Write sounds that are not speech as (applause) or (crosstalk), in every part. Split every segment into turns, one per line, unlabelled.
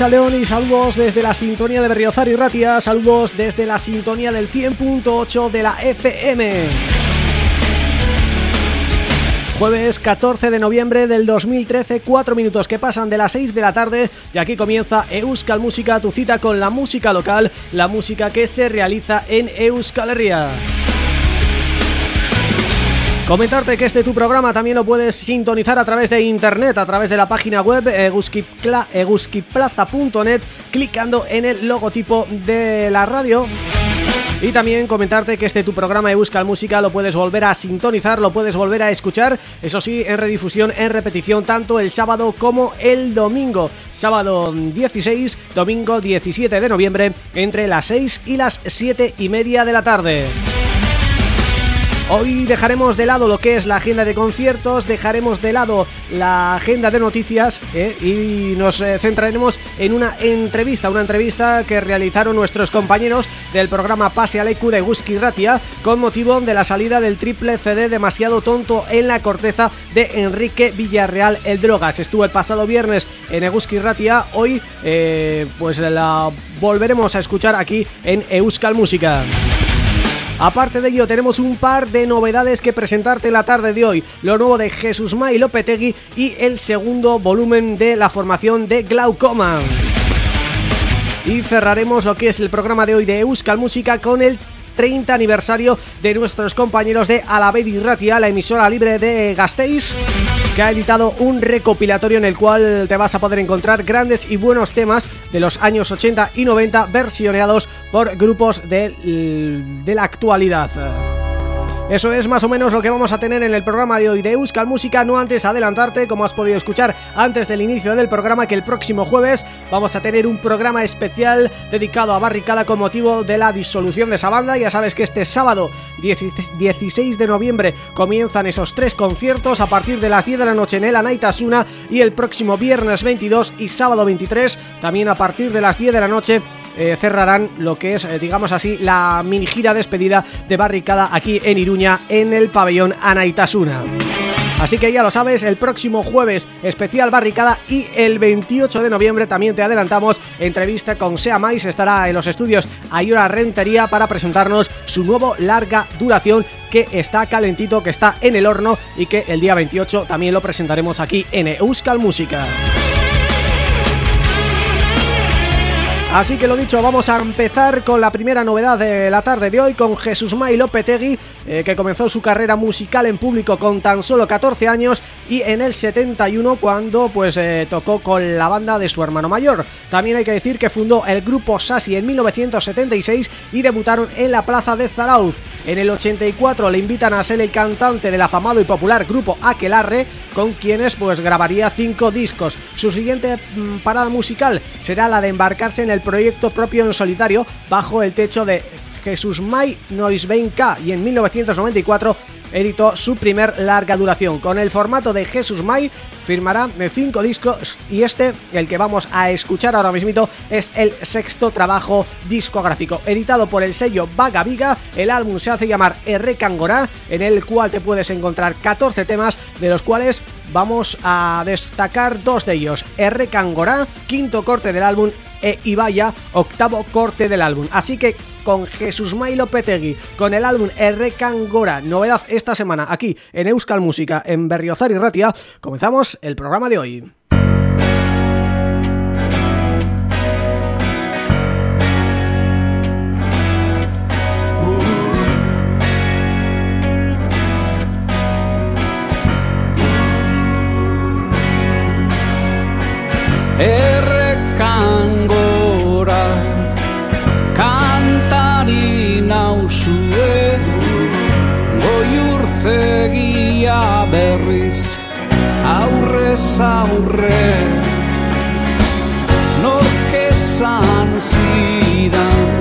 Y saludos desde la sintonía de Berriozar y Ratia, saludos desde la sintonía del 100.8 de la FM. Jueves 14 de noviembre del 2013, cuatro minutos que pasan de las 6 de la tarde y aquí comienza Euskal Música, tu cita con la música local, la música que se realiza en Euskal Herria. Comentarte que este tu programa también lo puedes sintonizar a través de internet, a través de la página web eguskiplaza.net, clicando en el logotipo de la radio. Y también comentarte que este tu programa Euskal Música lo puedes volver a sintonizar, lo puedes volver a escuchar, eso sí, en redifusión, en repetición, tanto el sábado como el domingo. Sábado 16, domingo 17 de noviembre, entre las 6 y las 7 y media de la tarde. Hoy dejaremos de lado lo que es la agenda de conciertos, dejaremos de lado la agenda de noticias ¿eh? y nos eh, centraremos en una entrevista, una entrevista que realizaron nuestros compañeros del programa Pase al EQ de Gusky Ratia con motivo de la salida del triple CD Demasiado Tonto en la corteza de Enrique Villarreal El Drogas. Estuvo el pasado viernes en Eguski Ratia, hoy eh, pues la volveremos a escuchar aquí en Euskal Música. Aparte de ello tenemos un par de novedades que presentarte en la tarde de hoy. Lo nuevo de Jesús May Lopetegui y el segundo volumen de la formación de Glaucoma. Y cerraremos lo que es el programa de hoy de Euskal Música con el 30 aniversario de nuestros compañeros de Alavedi Ratia, la emisora libre de Gasteiz que ha editado un recopilatorio en el cual te vas a poder encontrar grandes y buenos temas de los años 80 y 90 versioneados por grupos de, de la actualidad. Eso es más o menos lo que vamos a tener en el programa de hoy de Euskal Música, no antes adelantarte, como has podido escuchar antes del inicio del programa, que el próximo jueves vamos a tener un programa especial dedicado a Barricada con motivo de la disolución de esa banda. Ya sabes que este sábado 16 de noviembre comienzan esos tres conciertos a partir de las 10 de la noche en el Anaitasuna y el próximo viernes 22 y sábado 23 también a partir de las 10 de la noche eh, cerrarán lo que es, eh, digamos así, la mini gira despedida de Barricada aquí en Iruña en el pabellón Anaitasuna. Así que ya lo sabes, el próximo jueves especial Barricada y el 28 de noviembre también te adelantamos entrevista con Sea Mais, estará en los estudios Ayora Rentería para presentarnos su nuevo larga duración que está calentito, que está en el horno y que el día 28 también lo presentaremos aquí en Euskal Música. Así que lo dicho, vamos a empezar con la primera novedad de la tarde de hoy con Jesús May Lopetegui, eh, que comenzó su carrera musical en público con tan solo 14 años y en el 71 cuando pues eh, tocó con la banda de su hermano mayor. También hay que decir que fundó el grupo Sasi en 1976 y debutaron en la plaza de Zarauz. En el 84 le invitan a ser el cantante del afamado y popular grupo Aquelarre, con quienes pues grabaría cinco discos. Su siguiente mm, parada musical será la de embarcarse en el proyecto propio en solitario bajo el techo de Jesús May Noisbein K y en 1994 editó su primer larga duración. Con el formato de Jesús May firmará cinco discos y este, el que vamos a escuchar ahora mismo, es el sexto trabajo discográfico. Editado por el sello Vaga Viga, el álbum se hace llamar R. Cangorá, en el cual te puedes encontrar 14 temas, de los cuales vamos a destacar dos de ellos. R. Cangorá, quinto corte del álbum e Ibaya, octavo corte del álbum. Así que con Jesús Mailo Petegui, con el álbum R. Cangora, novedad esta semana aquí en Euskal Música, en Berriozar y Ratia, comenzamos el programa de hoy.
urtegia aurrez aurre Norkesan zidan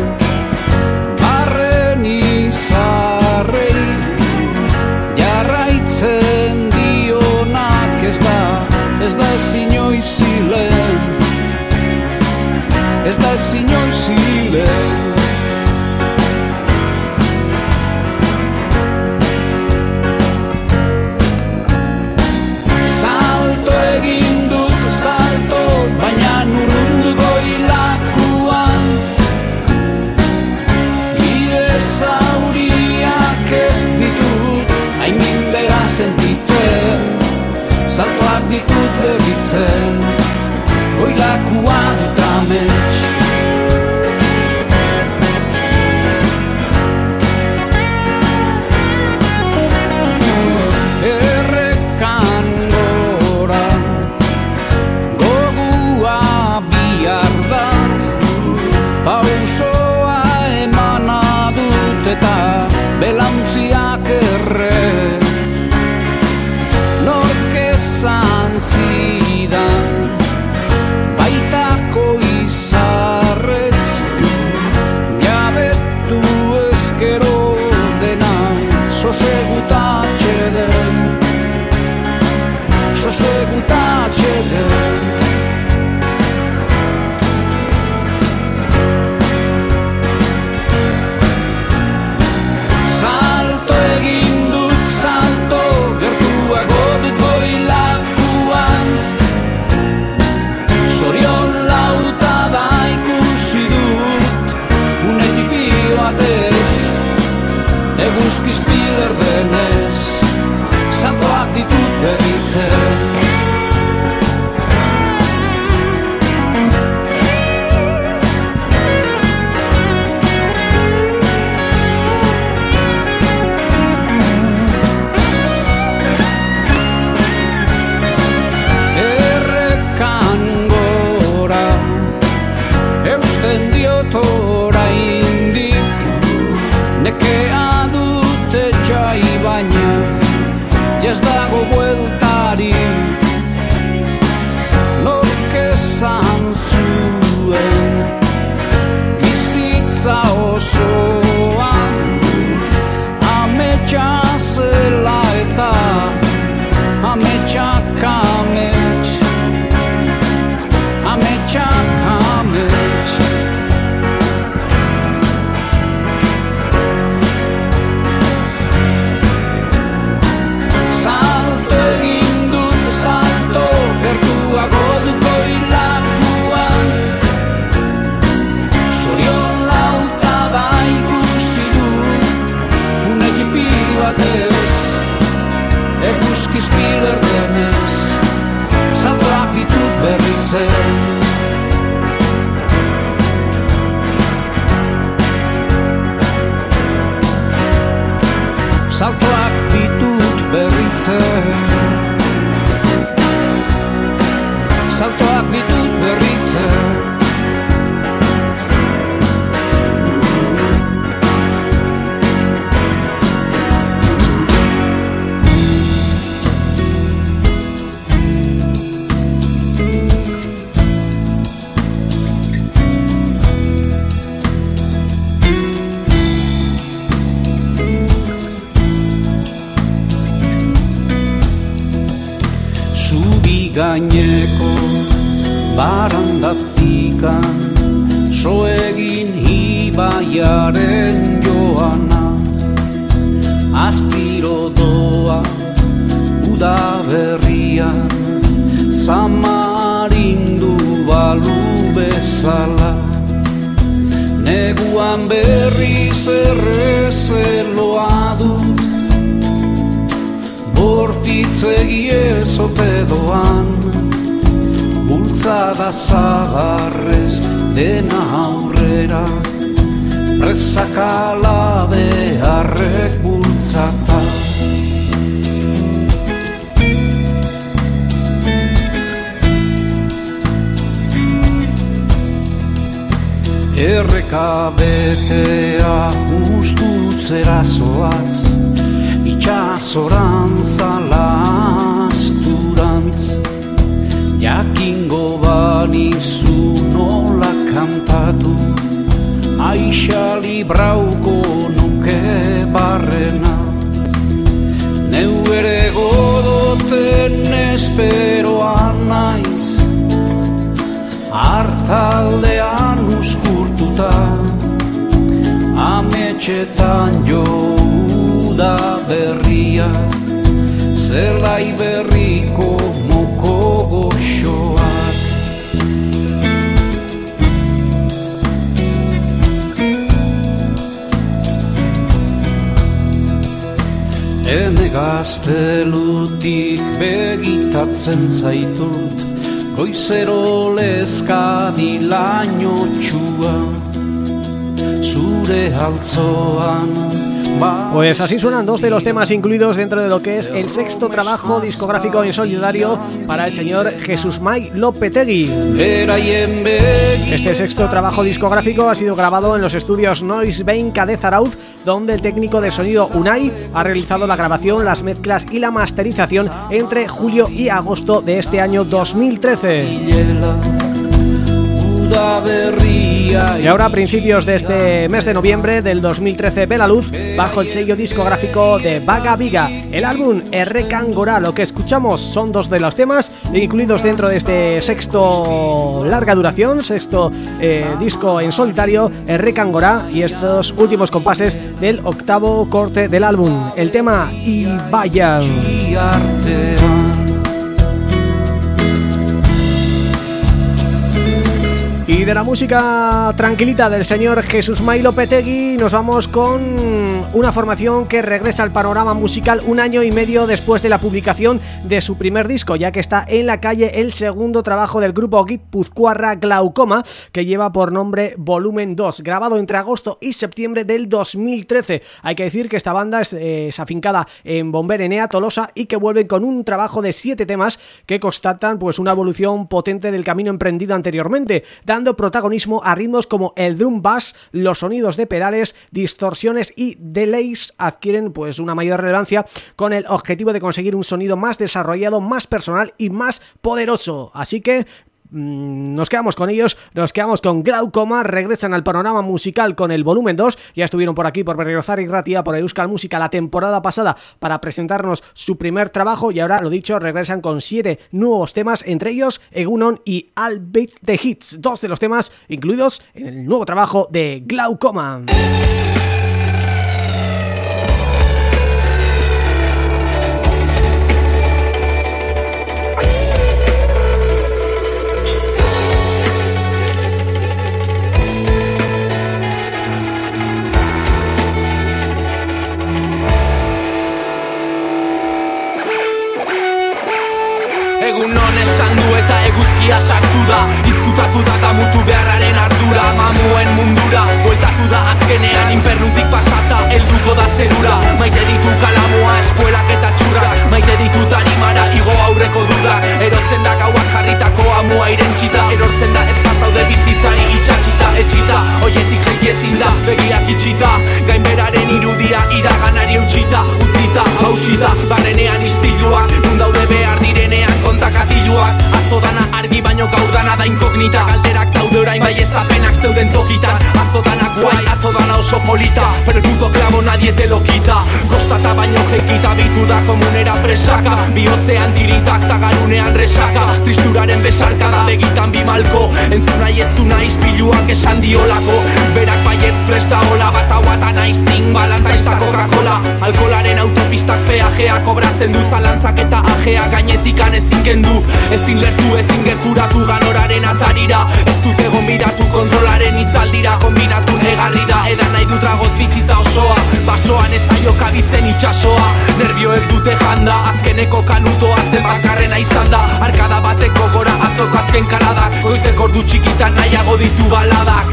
lezkadilaino txua Zure altzoan
Pues así suenan dos de los temas incluidos dentro de lo que es el sexto trabajo discográfico en solidario para el señor Jesús May Lopetegui. Este sexto trabajo discográfico ha sido grabado en los estudios Noise Bank de Zarauz, donde el técnico de sonido Unai ha realizado la grabación, las mezclas y la masterización entre julio y agosto de este año 2013. Y ahora a principios de este mes de noviembre del 2013 ve la luz bajo el sello discográfico de Vaga Viga. El álbum Errecangora, lo que escuchamos son dos de los temas incluidos dentro de este sexto larga duración, sexto eh, disco en solitario, Errecangora y estos últimos compases del octavo corte del álbum, el tema Y vaya. Y de la música tranquilita del señor Jesús Mailo Petegui nos vamos con una formación que regresa al panorama musical un año y medio después de la publicación de su primer disco, ya que está en la calle el segundo trabajo del grupo Guipuzcoarra Glaucoma, que lleva por nombre Volumen 2, grabado entre agosto y septiembre del 2013. Hay que decir que esta banda es, eh, afincada en Bomberenea, Tolosa y que vuelven con un trabajo de siete temas que constatan pues una evolución potente del camino emprendido anteriormente, protagonismo a ritmos como el drum bass, los sonidos de pedales, distorsiones y delays adquieren pues una mayor relevancia con el objetivo de conseguir un sonido más desarrollado, más personal y más poderoso. Así que Mm, nos quedamos con ellos, nos quedamos con Glaucoma, regresan al panorama musical con el volumen 2, ya estuvieron por aquí por Berriozar y Ratia, por Euskal Música la temporada pasada para presentarnos su primer trabajo y ahora, lo dicho, regresan con siete nuevos temas, entre ellos Egunon y Albeit the Hits, dos de los temas incluidos en el nuevo trabajo de Glaucoma.
Eta eguzkia sartu da. Izkutatu da eta mutu beharraren ardura. Mamuen mundura, voltatu da azkenean. Inpernutik pasata, elduko da zerura. Maite ditu kalamoa, espuelak eta txura. Maite ditu tarimara, igo aurreko dudak Erotzen da gauak jarritako amua irentxita. Erortzen da espazaude bizitzari itxatxita Etxita, oietik jai ezin da, begiak itxita oso polita puto clavo nadie te lo quita. Kostata baino jekita bitu da komunera presaka. Bihotzean tiritak tagarunean resaka. Tristuraren besarka da begitan bimalko Entzuna du naiz piluak esan diolako. Berak baietz presta hola bat hau eta naiz ting balanta izako Coca-Cola. Alkolaren autopistak peajea kobratzen du zalantzak eta ajea Gainetikan ezin kendu, ezin lertu ezin gerturatu ganoraren atarira. Ez dute gombidatu kontrolaren itzaldira Kombinatu negarri da edan nahi dut ragoz bizitza osoa. Basoan ez zaio kabitzen itxasoa Nervioek dute janda azkeneko kanutoa zenbakarrena izan da. Arkada bateko gora atzoko azken kaladak Goizek ordu txikitan nahiago ditu baladak.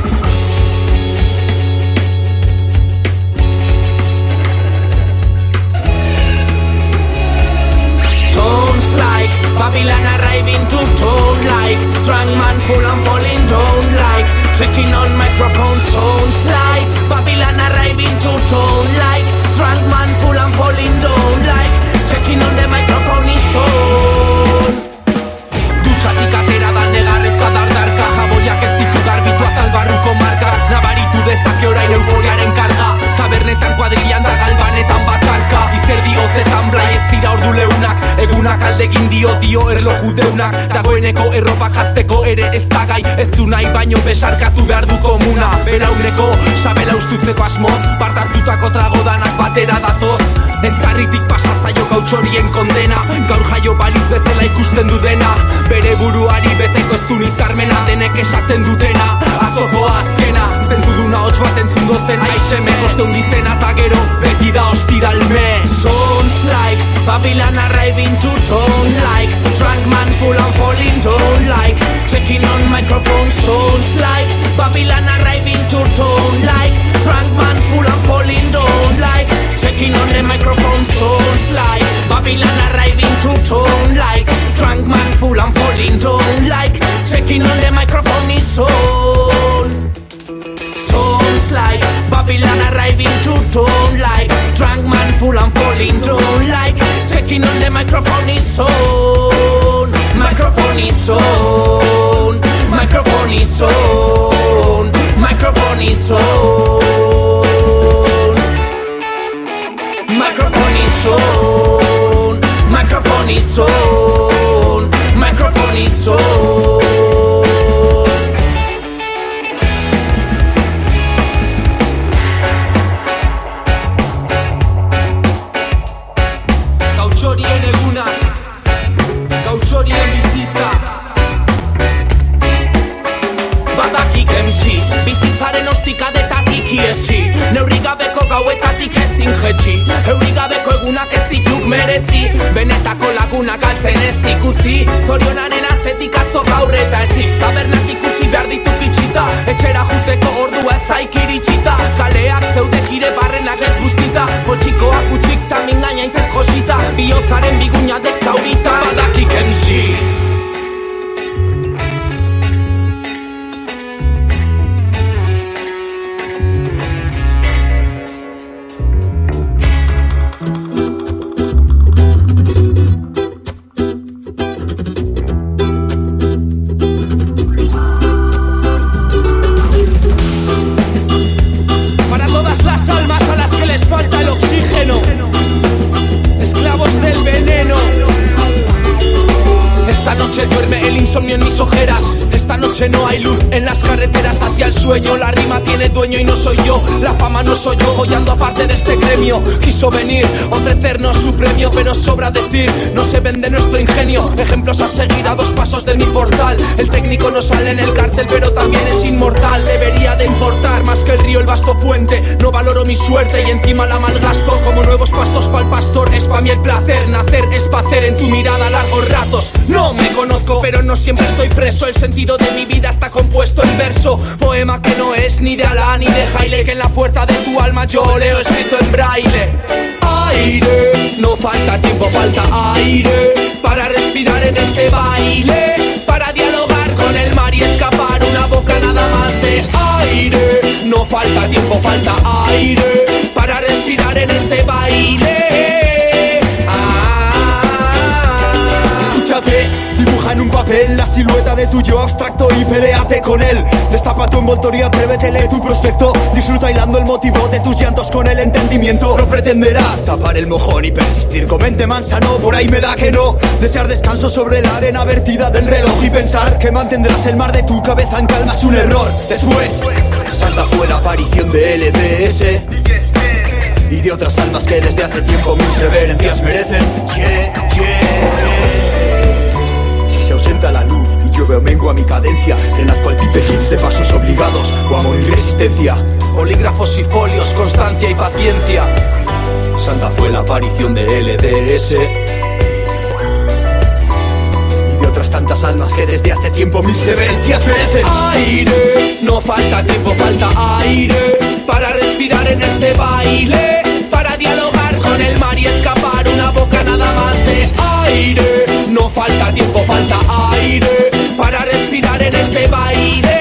Sounds like Babylon arriving to town like Drunk man full and falling down like Checking on microphone sounds like Arriving to town like Drunk man full and falling down like Checking on the microphone is on Dutxatik atera da negar ez da dardarka Jaboiak ez ditu garbitu azalbarruko marka. Nabaritu dezake orain euforiaren karga. Tabernetan kuadrilan da galbanetan bakarka Izerdi hozetan blai ez dira ordu leunak. Egunak aldegin dio dio erloju deunak Dagoeneko erropak jazteko ere ez da gai Ez du nahi baino besarkatu behar du komuna. Belauneko sabela ustutzeko asmoz Partartutako trago danak batera datoz Ez tarritik pasa zaio gautxorien kondena. Gaur jaio baliz bezala ikusten du dena Bere buruari beteko ez du nitzarmena Denek esaten dutena Atzoko azkena. Zentzuduna hotx bat entzun dozen Aixeme Osteun dizena eta gero beti da ostiralme Sounds like Babylon arriving to town like. Drunk man full and falling down like. Checking on microphone. Sounds like Babylon arriving to town like. Drunk man full and falling down like Checking on the microphone sounds like Babylon arriving to town like Drunk man full and falling down like. Checking on the microphone is on Sounds like Babylon arriving to town like Drunk man full and falling down like. Checking on the microphone is on Microphone is on Microphone is on Microphone is on Microfoni son, microfoni son, microfoni son. El sentido de con
él. Destapa tu envoltorio, atrévete, lee tu prospecto. Disfruta hilando el motivo de tus llantos con el entendimiento. No pretenderás tapar el mojón y persistir con mente mansa, no, por ahí me da que no. Desear descanso sobre la arena vertida del reloj y pensar que mantendrás el mar de tu cabeza en calma es un error. Después, Santa fue la aparición de LDS y de otras almas que desde hace tiempo mis reverencias merecen. Yeah, yeah la luz veo a mi cadencia Renazco al pipe hits de pasos obligados o amo y resistencia
Polígrafos y folios, constancia y paciencia.
Santa fue la aparición de LDS Y de otras tantas almas que desde hace tiempo mis reverencias merecen.
Aire, no falta tiempo, falta aire Para respirar en este baile Para dialogar con el mar y escapar una boca nada más de aire. No falta tiempo, falta aire para respirar en este baile.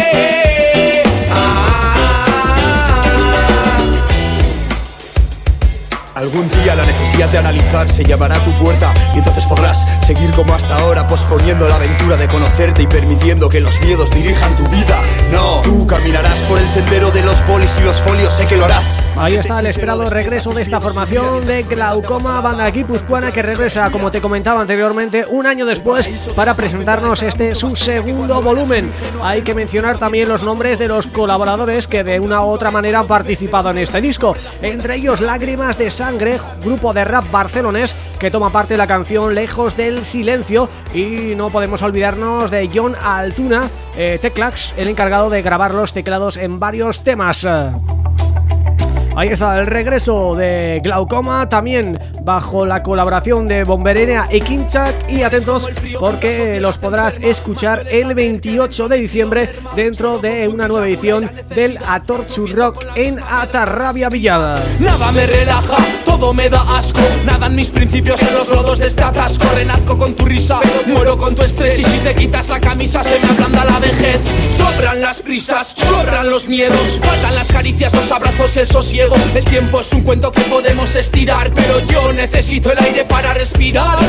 Algún día la necesidad de analizar se llamará a tu puerta y entonces podrás seguir como hasta ahora posponiendo la aventura de conocerte y permitiendo que los miedos dirijan tu vida. No, tú caminarás por el sendero de los polis y los folios, sé que lo harás.
Ahí está el esperado regreso de esta formación de Glaucoma, banda guipuzcoana que regresa, como te comentaba anteriormente, un año después para presentarnos este su segundo volumen. Hay que mencionar también los nombres de los colaboradores que de una u otra manera han participado en este disco. Entre ellos Lágrimas de Sangre, grupo de rap barcelonés que toma parte de la canción Lejos del Silencio y no podemos olvidarnos de John Altuna, eh, Teclax, el encargado de grabar los teclados en varios temas. Ahí está el regreso de Glaucoma, también bajo la colaboración de Bomberenia y Kinchak y atentos porque los podrás escuchar el 28 de diciembre dentro de una nueva edición del Atorchu Rock en Atarrabia Villada.
Nada me relaja, todo me da asco, nadan mis principios en los lodos de este atasco, renazco con tu risa, muero con tu estrés. Y si te quitas la camisa se me ablanda la vejez, sobran las prisas, sobran los miedos, faltan las caricias, los abrazos, el sosiego. El tiempo es un cuento que podemos estirar Pero yo necesito el aire para respirar.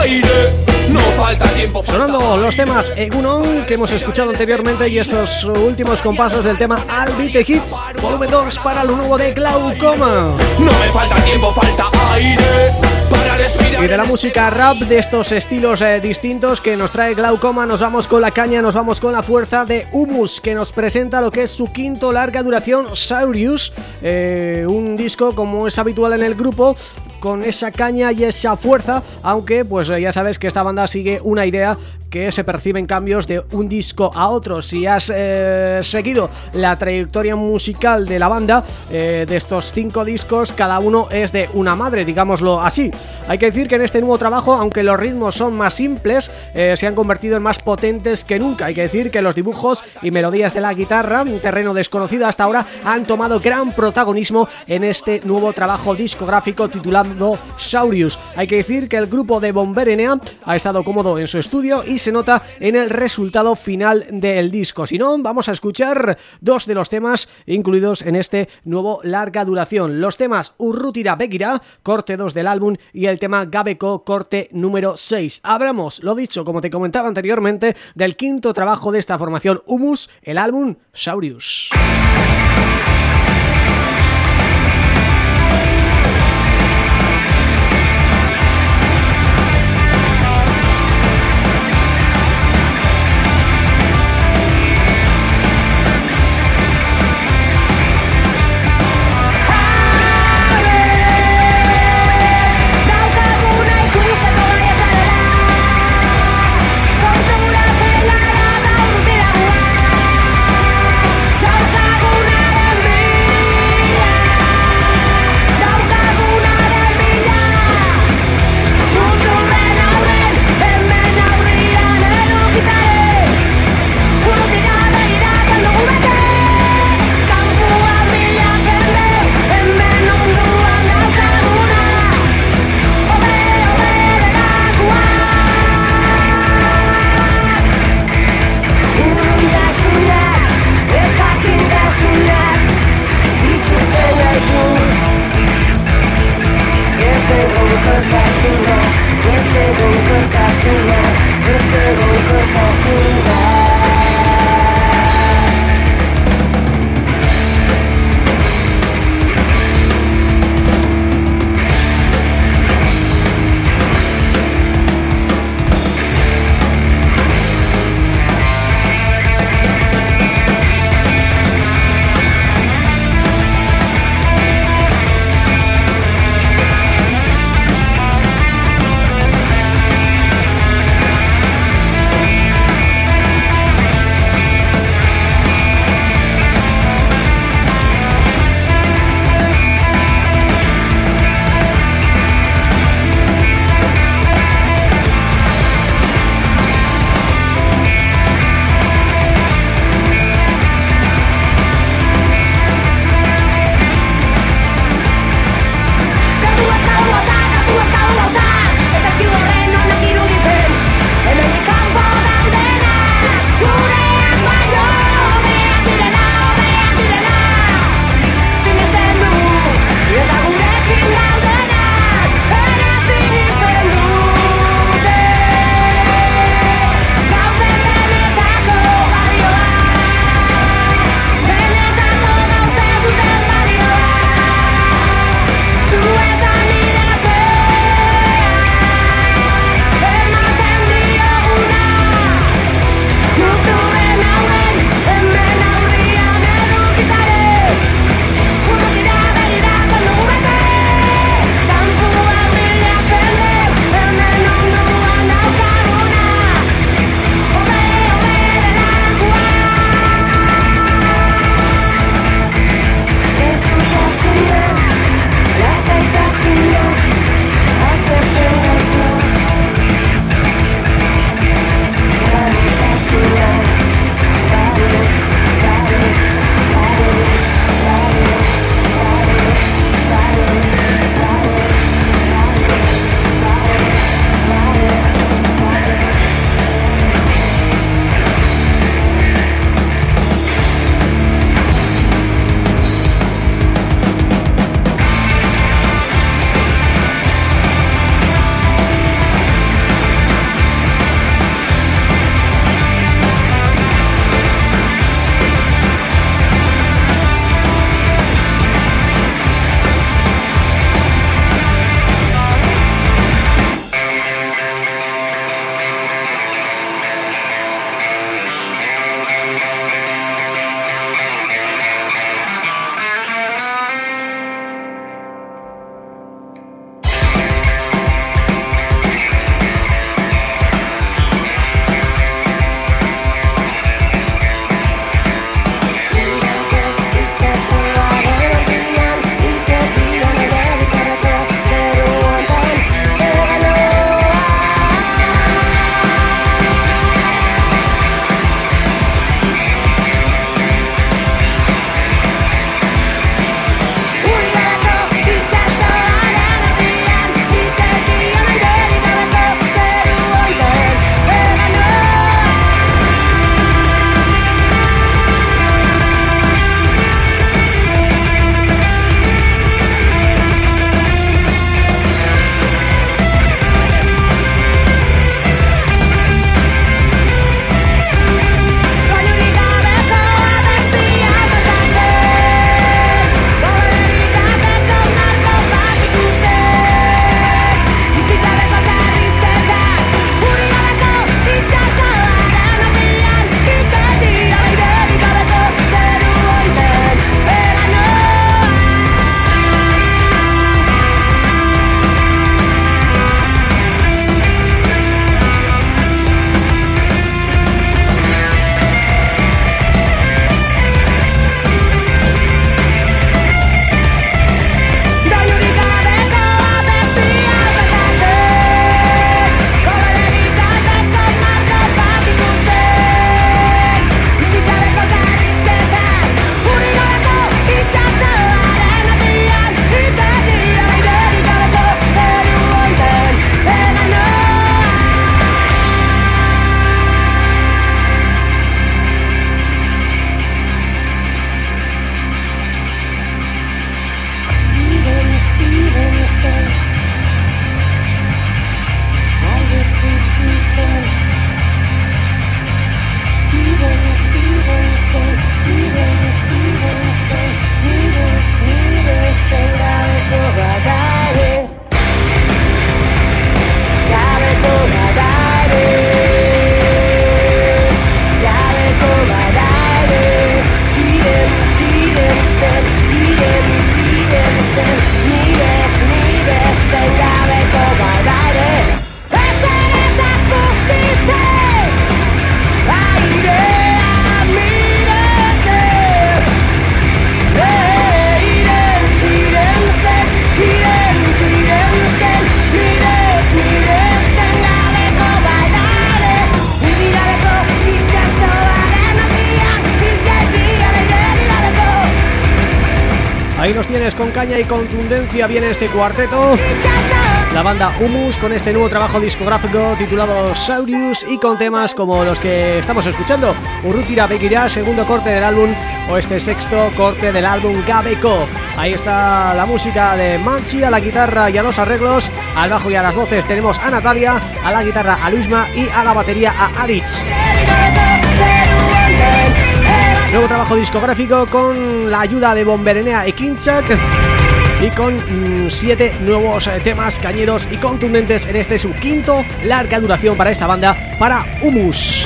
Aire, no falta tiempo.
Sonando los temas Egunon que hemos escuchado anteriormente Y estos últimos compasos del tema Albite Hits Volumen 2 para lo nuevo de Glaucoma
No me falta tiempo, falta aire para respirar.
Y de la música rap de estos estilos eh, distintos que nos trae Glaucoma Nos vamos con la caña, nos vamos con la fuerza de Humus Que nos presenta lo que es su quinto larga duración Saurius eh, un disco como es habitual en el grupo con esa caña y esa fuerza, aunque pues ya sabes que esta banda sigue una idea que se perciben cambios de un disco a otro. Si has eh, seguido la trayectoria musical de la banda, eh, de estos cinco discos, cada uno es de una madre, digámoslo así. Hay que decir que en este nuevo trabajo, aunque los ritmos son más simples, eh, se han convertido en más potentes que nunca. Hay que decir que los dibujos y melodías de la guitarra, un terreno desconocido hasta ahora, han tomado gran protagonismo en este nuevo trabajo discográfico titulado Saurius. Hay que decir que el grupo de Bomberenea ha estado cómodo en su estudio y se nota en el resultado final del disco. Si no, vamos a escuchar dos de los temas incluidos en este nuevo larga duración. Los temas Urrutira Begira, corte 2 del álbum, y el tema Gabeco, corte número 6. Hablamos, lo dicho, como te comentaba anteriormente, del quinto trabajo de esta formación Humus, el álbum Saurius. Contundencia viene este cuarteto. La banda Humus con este nuevo trabajo discográfico titulado Saurius Y con temas como los que estamos escuchando Urrutira Bekira, segundo corte del álbum O este sexto corte del álbum Gabeko. Ahí está la música de Manchi a la guitarra y a los arreglos. Al bajo y a las voces tenemos a Natalia A la guitarra a Luisma y a la batería a Aritz Nuevo trabajo discográfico con la ayuda de Bomberenea y Kinchak y con mm, siete nuevos eh, temas cañeros y contundentes en este su quinto larga duración para esta banda, para Humus.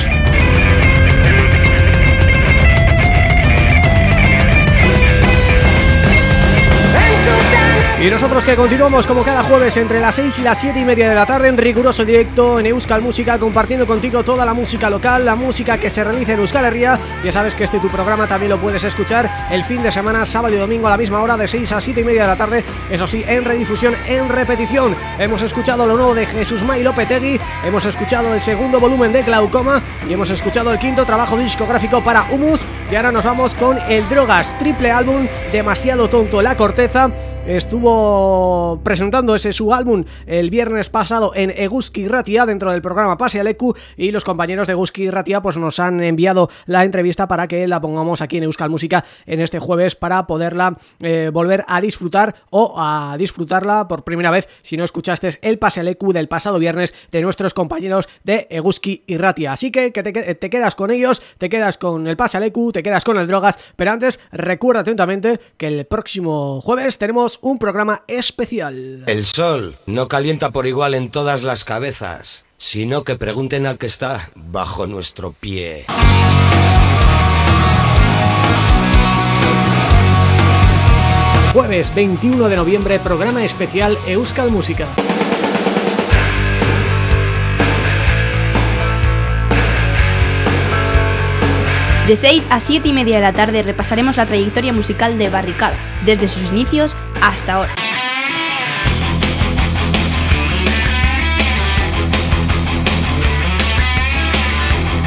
Y nosotros que continuamos como cada jueves entre las 6 y las 7 y media de la tarde en riguroso directo en Euskal Música compartiendo contigo toda la música local, la música que se realiza en Euskal Herria. Ya sabes que este tu programa también lo puedes escuchar el fin de semana, sábado y domingo a la misma hora de 6 a 7 y media de la tarde, eso sí, en redifusión, en repetición. Hemos escuchado lo nuevo de Jesús May Lopetegui, hemos escuchado el segundo volumen de Glaucoma y hemos escuchado el quinto trabajo discográfico para Humus y ahora nos vamos con el Drogas, triple álbum, demasiado tonto la corteza estuvo presentando ese su álbum el viernes pasado en Eguski Ratia dentro del programa Pase al EQ y los compañeros de Eguski Ratia pues nos han enviado la entrevista para que la pongamos aquí en Euskal Música en este jueves para poderla eh, volver a disfrutar o a disfrutarla por primera vez si no escuchaste el Pase al EQ del pasado viernes de nuestros compañeros de Eguski y Ratia. Así que, que te, te quedas con ellos, te quedas con el Pase al EQ, te quedas con el Drogas, pero antes recuerda atentamente que el próximo jueves tenemos un programa especial.
El sol no calienta por igual en todas las cabezas, sino que pregunten al que está bajo nuestro pie.
Jueves 21 de noviembre, programa especial Euskal Música.
De 6 a 7 y media de la tarde repasaremos la trayectoria musical de Barricada, desde sus inicios hasta ahora.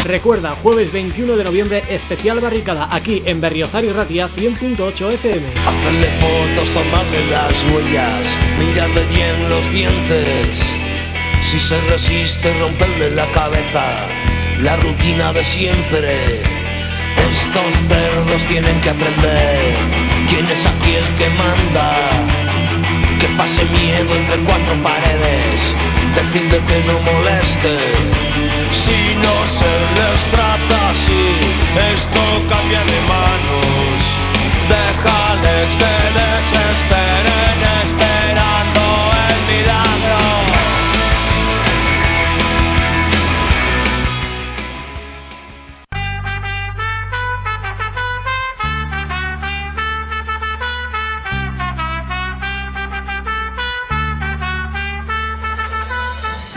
Recuerda, jueves 21 de noviembre, especial barricada aquí en Berriozar y Ratia 100.8 FM.
Hacerle fotos, tomarle las huellas, mirarle bien los dientes. Si se resiste, romperle la cabeza, la rutina de siempre. Estos cerdos tienen que aprender quién es aquí el que manda. Que pase miedo entre cuatro paredes, decirle que no moleste. Si no se les trata así, esto cambia de manos. Déjales que desesperen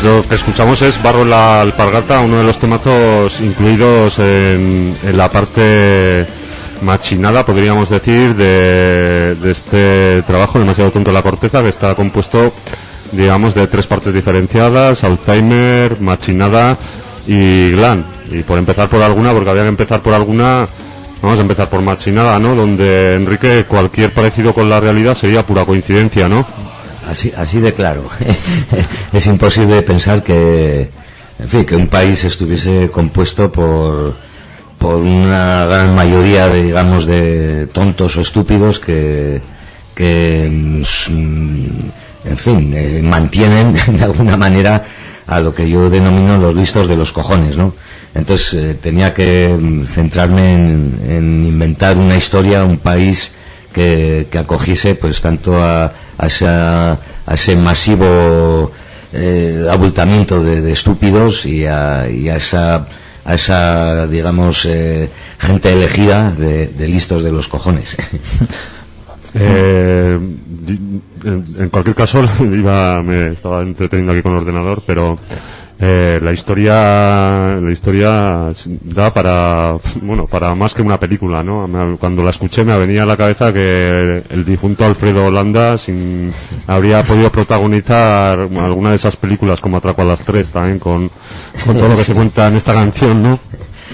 Pues lo que escuchamos es Barro la Alpargata, uno de los temazos incluidos en, la parte machinada, podríamos decir, de, este trabajo, demasiado tonto la corteza, que está compuesto, digamos, de tres partes diferenciadas, Alzheimer, machinada y glan. Y por empezar por alguna, porque había que empezar por alguna, vamos a empezar por machinada, ¿no? Donde, Enrique, cualquier parecido con la realidad sería pura coincidencia, ¿no?
Así, así de claro. (laughs) es imposible pensar que, en fin, que un país estuviese compuesto por, por una gran mayoría de, digamos, de tontos o estúpidos que, que mm, en fin, eh, mantienen (laughs) de alguna manera a lo que yo denomino los listos de los cojones, ¿no? Entonces eh, tenía que mm, centrarme en, inventar una historia, un país que, que acogiese pues tanto a, a, ese masivo eh, abultamiento de, estúpidos y a, esa, a esa, digamos, eh, gente elegida de, listos de los cojones. (laughs)
Eh, en cualquier caso, (laughs) iba, me estaba entreteniendo aquí con el ordenador, pero eh, la historia la historia da para bueno para más que una película no cuando la escuché me venía a la cabeza que el difunto Alfredo Holanda sin, habría podido protagonizar alguna de esas películas como Atraco a las tres también con, todo lo que se cuenta en esta canción no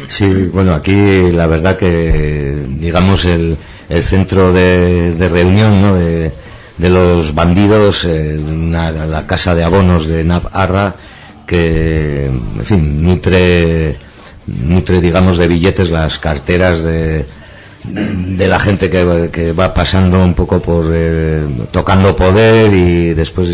sí bueno aquí la verdad que digamos el, el centro de, reunión ¿no? de, los bandidos eh, la casa de abonos de Nav Arra que, en fin, nutre, nutre, digamos, de billetes las carteras de, de la gente que, va pasando un poco por, eh, tocando poder y después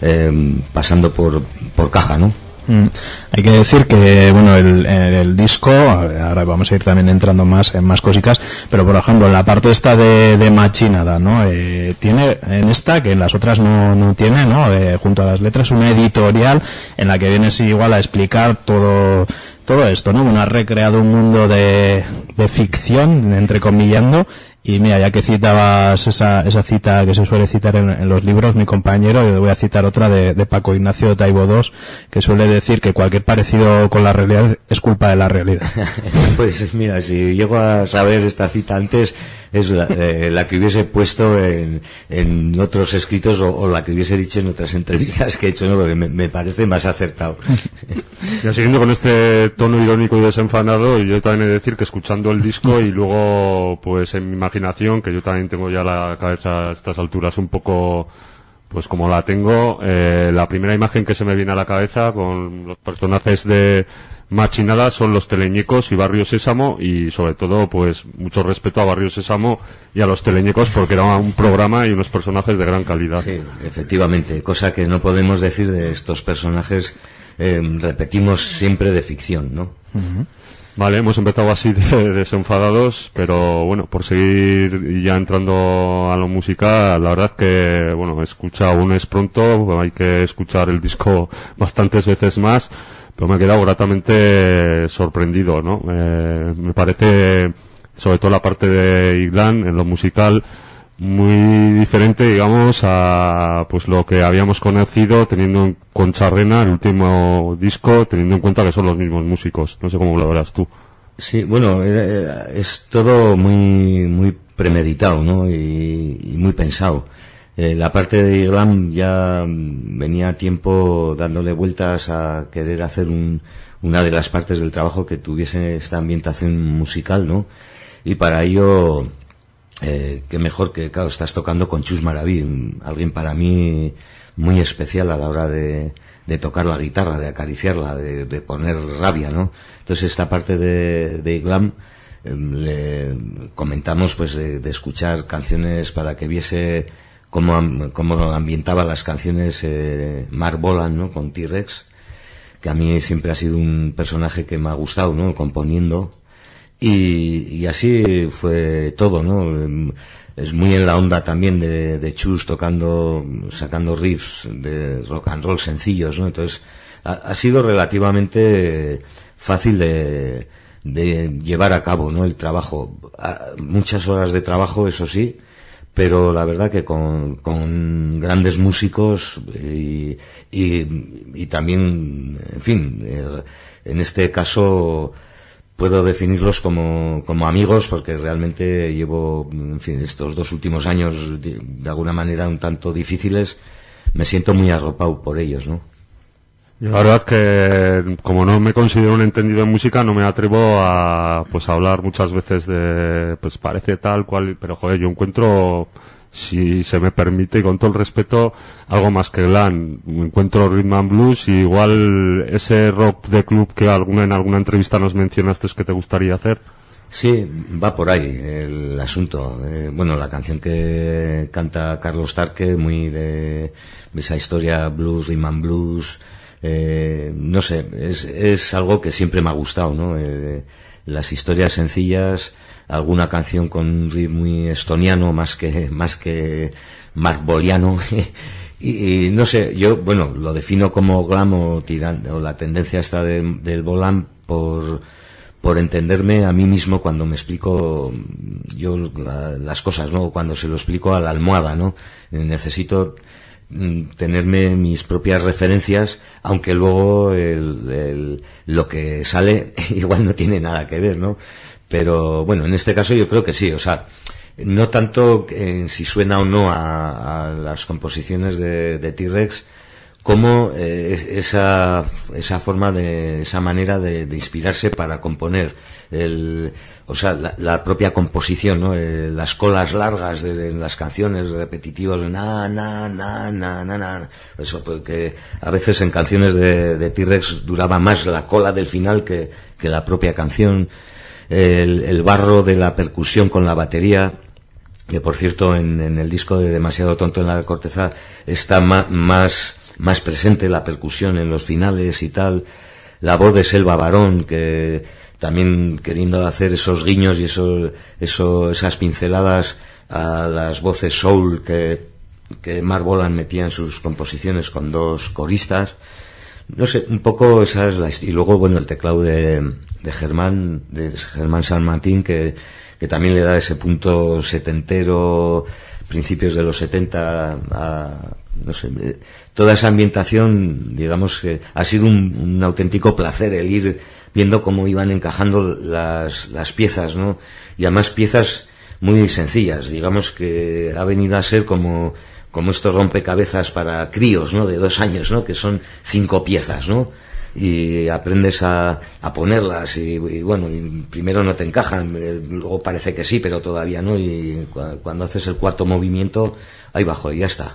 eh, pasando por, por caja, ¿no?
Mm. Hay que decir que, bueno, el, disco, ahora vamos a ir también entrando más en más cositas, pero por ejemplo, la parte esta de, de Machinada, ¿no? Eh, tiene en esta, que en las otras no, no tiene, ¿no? Eh, junto a las letras, una editorial en la que vienes igual a explicar todo, todo esto, ¿no? Bueno, ha recreado un mundo de, de ficción, entrecomillando, y mira, ya que citabas esa, esa cita que se suele citar en, los libros, mi compañero, yo voy a citar otra de, Paco Ignacio Taibo II, que suele decir que cualquier parecido con la realidad es culpa de la realidad. (laughs)
pues mira, si llego a saber esta cita antes, es la, eh, la que hubiese puesto en, en otros escritos o, la que hubiese dicho en otras entrevistas que he hecho, ¿no? porque me, parece más acertado. (laughs)
ya siguiendo con este tono irónico y desenfanado, yo también he de decir que escuchando el disco y luego, pues en mi imaginación, que yo también tengo ya la cabeza a estas alturas un poco pues como la tengo, eh, la primera imagen que se me viene a la cabeza con los personajes de Machinada son los teleñecos y Barrio Sésamo y sobre todo pues mucho respeto a Barrio Sésamo y a los teleñecos porque era un programa y unos personajes de gran calidad.
Sí, efectivamente, cosa que no podemos decir de estos personajes, eh, repetimos siempre de ficción, ¿no?
Vale, hemos empezado así de, (laughs) desenfadados, pero bueno, por seguir ya entrando a lo musical, la verdad que, bueno, escucha aún es pronto, hay que escuchar el disco bastantes veces más pero me he quedado gratamente sorprendido, ¿no? Eh, me parece, sobre todo la parte de Iglan, en lo musical, muy diferente, digamos, a pues lo que habíamos conocido teniendo en, con Charrena, el último disco, teniendo en cuenta que son los mismos músicos. No sé cómo lo verás tú.
Sí, bueno, es todo muy, muy premeditado, ¿no? Y muy pensado. Eh, la parte de Irlam ya venía tiempo dándole vueltas a querer hacer una de las partes del trabajo que tuviese esta ambientación musical, ¿no? Y para ello, eh, qué mejor que, claro, estás tocando con Chus Maraví, alguien para mí muy especial a la hora de, tocar la guitarra, de acariciarla, de, poner rabia, ¿no? Entonces esta parte de, de Iglam, em, le comentamos pues de, escuchar canciones para que viese cómo, ambientaba las canciones eh, Mark Bolan, ¿no? Con T-Rex, que a mí siempre ha sido un personaje que me ha gustado, ¿no? Componiendo. Y, así fue todo, ¿no? Em, es muy en la onda también de, de Chus tocando, sacando riffs de rock and roll sencillos, ¿no? Entonces, ha, sido relativamente fácil de, de llevar a cabo, ¿no? El trabajo. muchas horas de trabajo, eso sí, pero la verdad que con, grandes músicos y, y, también, en fin, eh, en este caso puedo definirlos como, como amigos porque realmente llevo, en fin, estos dos últimos años de, de alguna manera un tanto difíciles, me siento muy arropado por ellos, ¿no?
La verdad que como no me considero un entendido en música no me atrevo a pues a hablar muchas veces de pues parece tal cual pero joder yo encuentro si se me permite y con todo el respeto algo más que glam encuentro rhythm and blues y igual ese rock de club que alguna en alguna entrevista nos mencionaste es que te gustaría hacer
Sí, va por ahí el asunto. Eh, bueno, la canción que canta Carlos Tarque, muy de, esa historia blues, rhythm and blues, eh, no sé, es, es, algo que siempre me ha gustado, ¿no? Eh, las historias sencillas, alguna canción con un ritmo muy estoniano más que, más que markboliano. (laughs) y, no sé, yo, bueno, lo defino como glam o, tirando, o la tendencia esta de, del volan por, por entenderme a mí mismo cuando me explico yo la, las cosas, ¿no? Cuando se lo explico a la almohada, ¿no? Necesito Mm, tenerme mis propias referencias, aunque luego el, lo que sale (laughs) igual no tiene nada que ver, ¿no? Pero bueno, en este caso yo creo que sí, o sea, no tanto en si suena o no a, a las composiciones de, de T-Rex, como eh, esa, esa forma de, esa manera de, de inspirarse para componer el, o sea, la, la propia composición, ¿no? Eh, las colas largas de, las canciones repetitivas, na, na, na, na, na, na, eso, porque a veces en canciones de, de T-Rex duraba más la cola del final que, la propia canción, el, barro de la percusión con la batería, que por cierto en, en el disco de Demasiado Tonto en la Corteza está ma, más, más presente la percusión en los finales y tal, la voz de Selva Barón, que también queriendo hacer esos guiños y eso, esas pinceladas a las voces soul que, que Mark metía en sus composiciones con dos coristas. No sé, un poco esa es la... Y luego, bueno, el teclado de, de Germán, de Germán San Martín, que, que también le da ese punto setentero, principios de los setenta a, no sé, toda esa ambientación, digamos que ha sido un auténtico placer el ir viendo cómo iban encajando las, las piezas, ¿no? Y además piezas muy sencillas, digamos que ha venido a ser como, como estos rompecabezas para críos, ¿no? De dos años, ¿no? Que son cinco piezas, ¿no? y aprendes a, a ponerlas y, bueno, y primero no te encajan, eh, luego parece que sí, pero todavía no y cu cuando haces el cuarto movimiento, ahí bajo y ya está.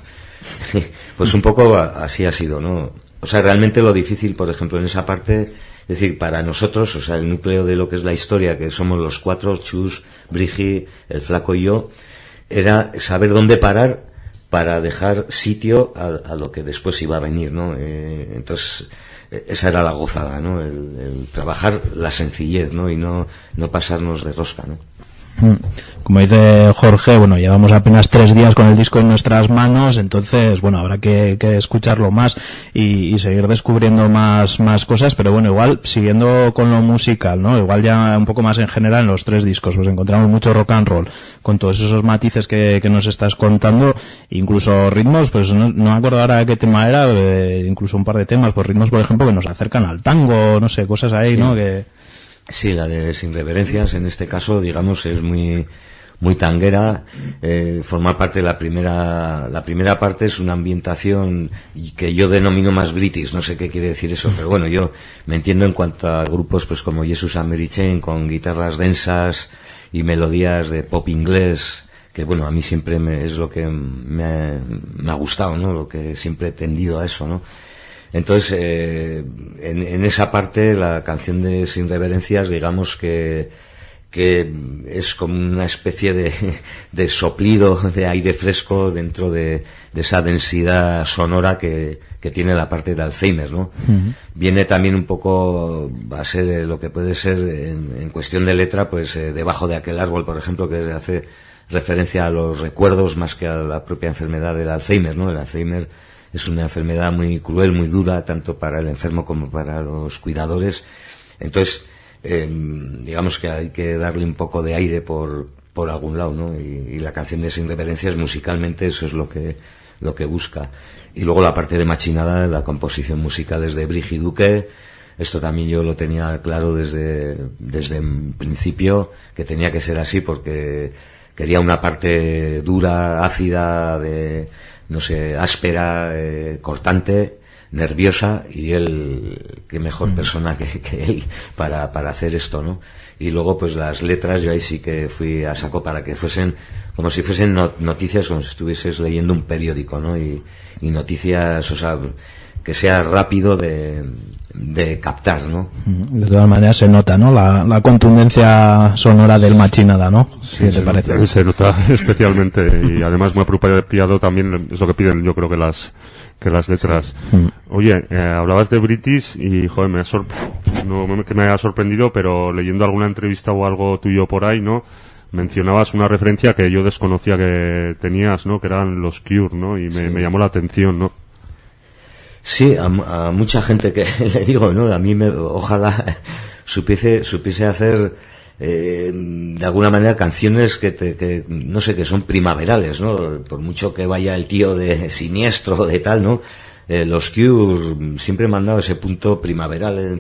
(laughs) pues un poco así ha sido, ¿no? O sea, realmente lo difícil, por ejemplo, en esa parte es decir, para nosotros, o sea, el núcleo de lo que es la historia, que somos los cuatro, Chus, Brigi, el flaco y yo, era saber dónde parar para dejar sitio a, lo que después iba a venir, ¿no? Eh, entonces, esa era la gozada, ¿no? El, el, trabajar la sencillez, ¿no? Y no, no pasarnos de rosca, ¿no?
Mm. Como dice Jorge, bueno, llevamos apenas tres días con el disco en nuestras manos, entonces, bueno, habrá que, que escucharlo más y, y, seguir descubriendo más, más cosas, pero bueno, igual, siguiendo con lo musical, ¿no? Igual ya un poco más en general en los tres discos, pues encontramos mucho rock and roll, con todos esos matices que, que nos estás contando, incluso ritmos, pues no, no me acuerdo ahora qué tema era, eh, incluso un par de temas, pues ritmos, por ejemplo, que nos acercan al tango, no sé, cosas ahí, sí. ¿no? Que,
Sí, la de Sin Reverencias, en este caso, digamos, es muy, muy tanguera, eh, forma parte de la primera, la primera parte es una ambientación que yo denomino más british, no sé qué quiere decir eso, pero bueno, yo me entiendo en cuanto a grupos pues como Jesus and con guitarras densas y melodías de pop inglés, que bueno, a mí siempre me, es lo que me, me ha gustado, ¿no? Lo que siempre he tendido a eso, ¿no? Entonces, eh, en, en, esa parte, la canción de Sin Reverencias, digamos que, que es como una especie de, (laughs) de soplido de aire fresco dentro de, de esa densidad sonora que, que, tiene la parte de Alzheimer, ¿no? Uh -huh. Viene también un poco, va a ser lo que puede ser en, en cuestión de letra, pues eh, debajo de aquel árbol, por ejemplo, que hace referencia a los recuerdos más que a la propia enfermedad del Alzheimer, ¿no? El Alzheimer es una enfermedad muy cruel, muy dura, tanto para el enfermo como para los cuidadores. Entonces, eh, digamos que hay que darle un poco de aire por, por algún lado, ¿no? Y, la canción de Sin Reverencias musicalmente eso es lo que, lo que busca. Y luego la parte de Machinada, la composición musical es de Duque, esto también yo lo tenía claro desde, desde el principio, que tenía que ser así porque quería una parte dura, ácida, de, no sé, áspera, eh, cortante, nerviosa, y él, qué mejor
Mm.
persona que, que él para, para hacer esto, ¿no? Y luego, pues las letras, yo ahí sí que fui a saco para que fuesen, como si fuesen no- noticias, como si estuvieses leyendo un periódico, ¿no? Y, y noticias, o sea, que sea rápido de, de captar, ¿no?
De todas maneras se nota, ¿no? La, la contundencia sonora del machinada, ¿no? ¿Qué te
se
parece?
nota- Se nota (laughs) especialmente y además muy apropiado también es lo que piden yo creo que las que las letras. Oye, eh, hablabas de British y joder, me ha sor- no me- que me haya sorprendido, pero leyendo alguna entrevista o algo tuyo por ahí, ¿no? Mencionabas una referencia que yo desconocía que tenías, ¿no? Que eran los Cure, ¿no? Y me, me llamó la atención, ¿no?
Sí, a, a mucha gente que (laughs) le digo, ¿no? A mí me, ojalá (laughs) supiese, supiese hacer eh, de alguna manera canciones que, te, que no sé, que son primaverales, ¿no? Por mucho que vaya el tío de (laughs) siniestro de tal, ¿no? Eh, los Cure siempre me han ese punto primaveral.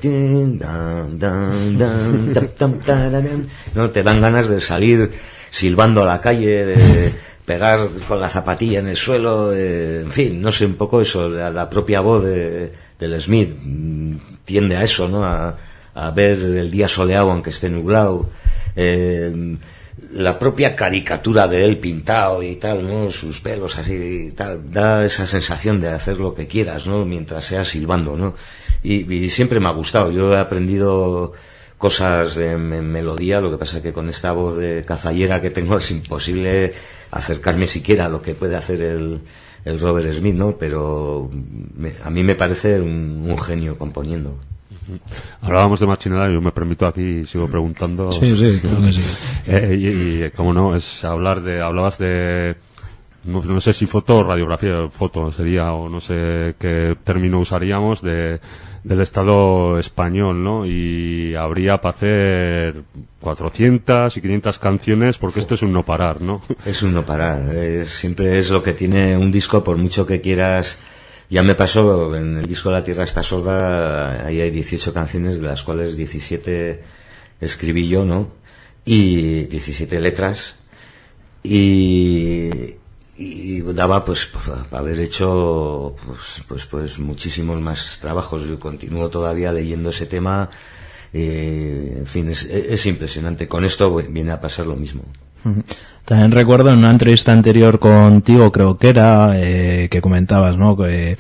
¿no? Te dan ganas de salir silbando a la calle, de pegar con la zapatilla en el suelo, eh, en fin, no sé, un poco eso, la, la propia voz de, del Smith mm, tiende a eso, ¿no? A, a ver el día soleado aunque esté nublado. Eh, la propia caricatura de él pintado y tal, ¿no? Sus pelos así y tal, da esa sensación de hacer lo que quieras, ¿no? Mientras sea silbando, ¿no? Y, y siempre me ha gustado. Yo he aprendido cosas de me- melodía, lo que pasa que con esta voz de cazallera que tengo es imposible acercarme siquiera a lo que puede hacer el, el Robert Smith, ¿no? Pero me- a mí me parece un, un genio componiendo.
Hablábamos de machinada y yo me permito aquí, sigo preguntando.
Sí, sí, (laughs) claro que sí.
Eh, y, y, como no, es hablar de, hablabas de, no, no sé si foto o radiografía, foto sería, o no sé qué término usaríamos, de, del Estado español, ¿no? Y habría para hacer 400 y 500 canciones, porque esto es un no parar, ¿no? (laughs)
Es un no parar. es- siempre es lo que tiene un disco, por mucho que quieras. Ya me pasó en el disco La Tierra está sorda, ahí hay 18 canciones, de las cuales 17 escribí yo, ¿no? Y 17 letras. Y, y daba pues para haber hecho pues, pues pues muchísimos más trabajos yo continúo todavía leyendo ese tema eh, en fin es, es impresionante con esto viene a pasar lo mismo.
También recuerdo en una entrevista anterior contigo, creo que era, eh, que comentabas, ¿no? Que,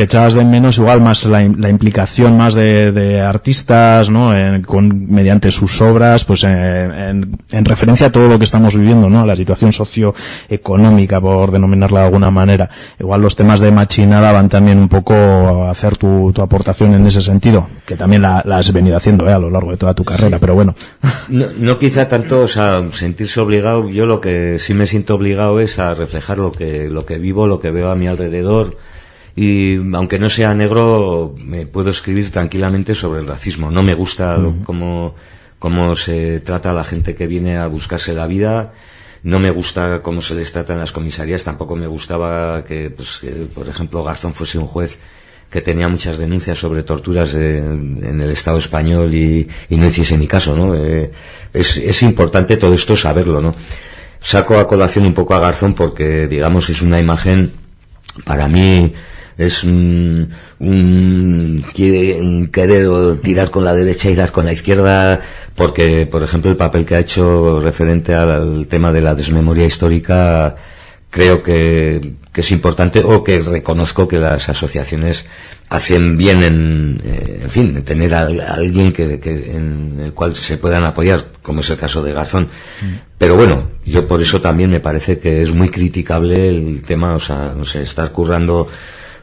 que echabas de menos igual más la, la implicación más de, de artistas, ¿no? En- con, mediante sus obras, pues eh, en, en referencia a todo lo que estamos viviendo, ¿no? La situación socioeconómica, por denominarla de alguna manera. Igual los temas de machinada van también un poco a hacer tu, tu aportación en ese sentido, que también la, la has venido haciendo, ¿eh? A lo largo de toda tu carrera, pero bueno.
No, no quizá tanto, o sea, sentirse obligado. Yo lo que sí me siento obligado es a reflejar lo que, lo que vivo, lo que veo a mi alrededor. Y aunque no sea negro, me puedo escribir tranquilamente sobre el racismo. No me gusta lo- cómo, cómo se trata a la gente que viene a buscarse la vida. No me gusta cómo se les trata en las comisarías. Tampoco me gustaba que, pues, que, por ejemplo, Garzón fuese un juez que tenía muchas denuncias sobre torturas eh, en el Estado español y, y no hiciese ni caso, ¿no? Eh, es, es importante todo esto saberlo, ¿no? Saco a colación un poco a Garzón porque, digamos, es una imagen, para mí, es un, un, quiere- un querer tirar con la derecha y dar con la izquierda, porque, por ejemplo, el papel que ha hecho referente al tema de la desmemoria histórica, creo que, que es importante o que reconozco que las asociaciones hacen bien en, eh, en fin, en tener a, a alguien que, que- en el cual se puedan apoyar, como es el caso de Garzón. Pero bueno, yo por eso también me parece que es muy criticable el tema, o sea, no sé, estar currando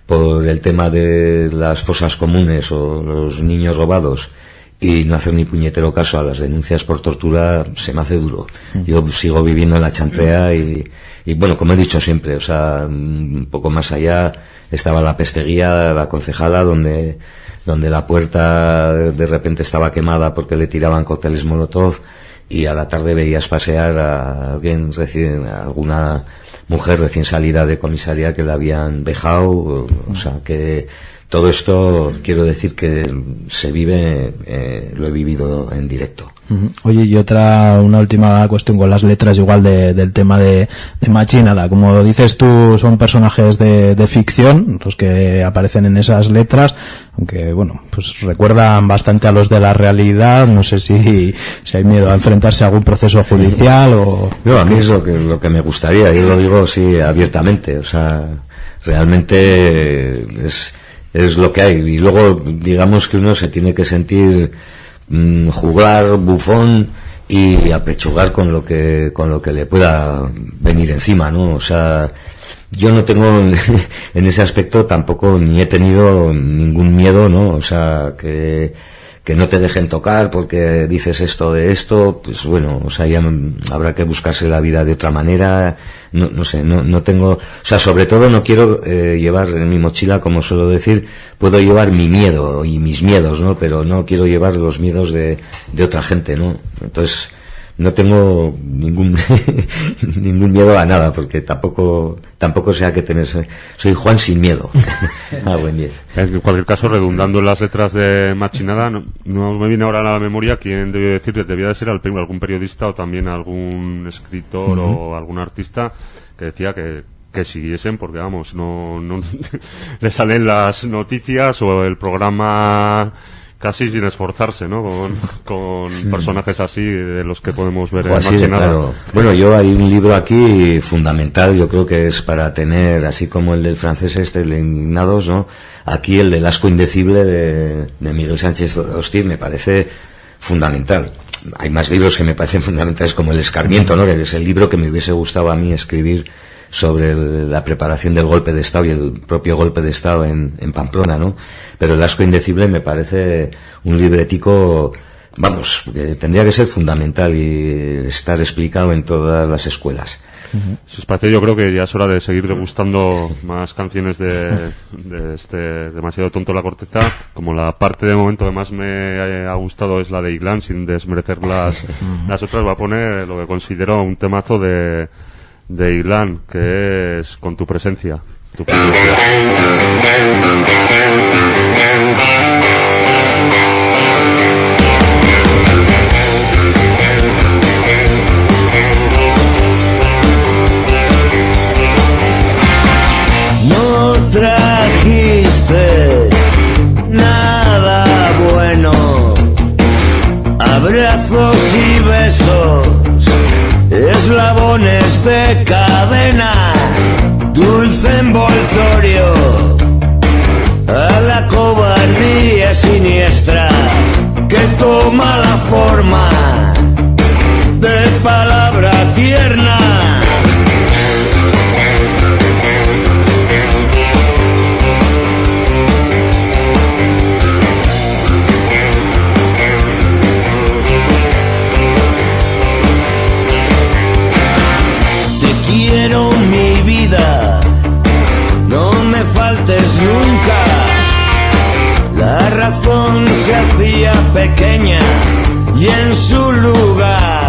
por el tema de las fosas comunes o los niños robados y no hacer ni puñetero caso a las denuncias por tortura se me hace duro. Yo sigo viviendo en la chantrea y, y bueno, como he dicho siempre, o sea, un poco más allá estaba la pesteguía, la concejala, donde, donde la puerta de repente estaba quemada porque le tiraban cócteles molotov y a la tarde veías pasear a alguien recién, alguna mujer recién salida de comisaría que la habían dejado, o sea que todo esto quiero decir que se vive, eh, lo he vivido en directo.
Oye, y otra, una última cuestión con las letras igual de- del tema de, de Machinada. Como dices tú, son personajes de, de ficción los que aparecen en esas letras, aunque bueno, pues recuerdan bastante a los de la realidad. No sé si, si hay miedo a enfrentarse a algún proceso judicial o...
No, a mí es lo que, lo que me gustaría, yo lo digo sí abiertamente, o sea, realmente es, es lo que hay. Y luego, digamos que uno se tiene que sentir mm, jugar bufón y apechugar con lo que, con lo que le pueda venir encima, ¿no? O sea, yo no tengo (laughs) en ese aspecto tampoco ni he tenido ningún miedo, ¿no? O sea, que, que no te dejen tocar porque dices esto de esto, pues bueno, o sea, ya habrá que buscarse la vida de otra manera, no, no sé, no, no tengo, o sea, sobre todo no quiero eh, llevar en mi mochila, como suelo decir, puedo llevar mi miedo y mis miedos, ¿no? Pero no quiero llevar los miedos de, de otra gente, ¿no? Entonces, no tengo ningún (laughs) ningún miedo a nada porque tampoco tampoco sea que tener soy Juan sin miedo (laughs) ah, buen día.
En cualquier caso, redundando en las letras de Machinada, no, no me viene ahora a la memoria quién debió decir, debía de ser al- algún periodista o también algún escritor o algún artista que decía que que siguiesen porque vamos no, no (laughs) le salen las noticias o el programa casi sin esforzarse no con, con personajes así de los que podemos ver en
así claro. Bueno, yo hay un libro aquí fundamental, yo creo que es para tener, así como el del francés este, el de Indignados, ¿no? Aquí el del asco indecible de, de Miguel Sánchez Hostil me parece fundamental. Hay más libros que me parecen (laughs) fundamentales como El Escarmiento, ¿no? Que es el libro que me hubiese gustado a mí escribir sobre el- la preparación del golpe de Estado y el propio golpe de Estado en, en Pamplona, ¿no? Pero El asco indecible me parece un libretico vamos, que tendría que ser fundamental y estar explicado en todas las escuelas.
Si os parece, yo creo que ya es hora de seguir degustando más canciones de, de este demasiado tonto la corteza. Como la parte de momento que más me ha gustado es la de Iglan, sin desmerecer las, (laughs) las otras, va a poner lo que considero un temazo de, de Iglan, que es Con tu presencia. Tu
No trajiste nada bueno, abrazos y besos, eslabones de cadena, dulce envoltorio, a la cobardía siniestra que toma la forma de palabra tierna. La razón se hacía pequeña y en su lugar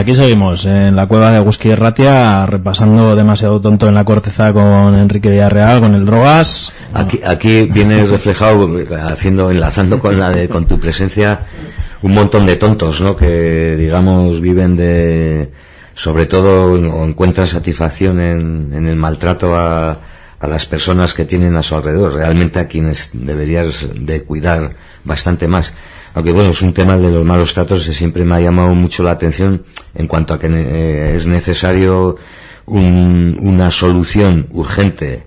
aquí seguimos, en la cueva de Gusky Ratia, repasando demasiado tonto en la corteza con Enrique Villarreal, con el Drogas.
Aquí, aquí viene reflejado, haciendo, enlazando con la de, con tu presencia, un montón de tontos, ¿no? Que, digamos, viven de, sobre todo, o encuentran satisfacción en, en el maltrato a, a las personas que tienen a su alrededor, realmente a quienes deberías de cuidar bastante más. Aunque bueno, es un tema de los malos tratos que siempre me ha llamado mucho la atención en cuanto a que eh, es necesario un- una solución urgente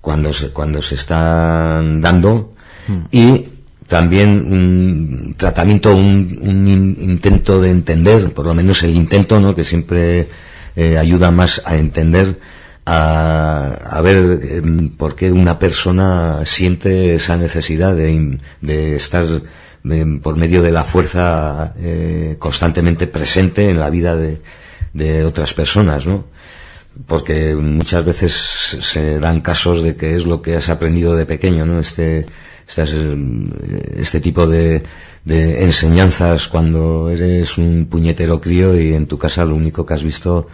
cuando se, cuando se están dando y también un tratamiento, un, un in- intento de entender, por lo menos el intento, ¿no? que siempre eh, ayuda más a entender, a, a ver em, por qué una persona siente esa necesidad de, de estar por medio de la fuerza eh, constantemente presente en la vida de, de otras personas, ¿no? porque muchas veces se dan casos de que es lo que has aprendido de pequeño, ¿no? Este, este tipo de enseñanzas cuando eres un puñetero crío y en tu casa lo único que has visto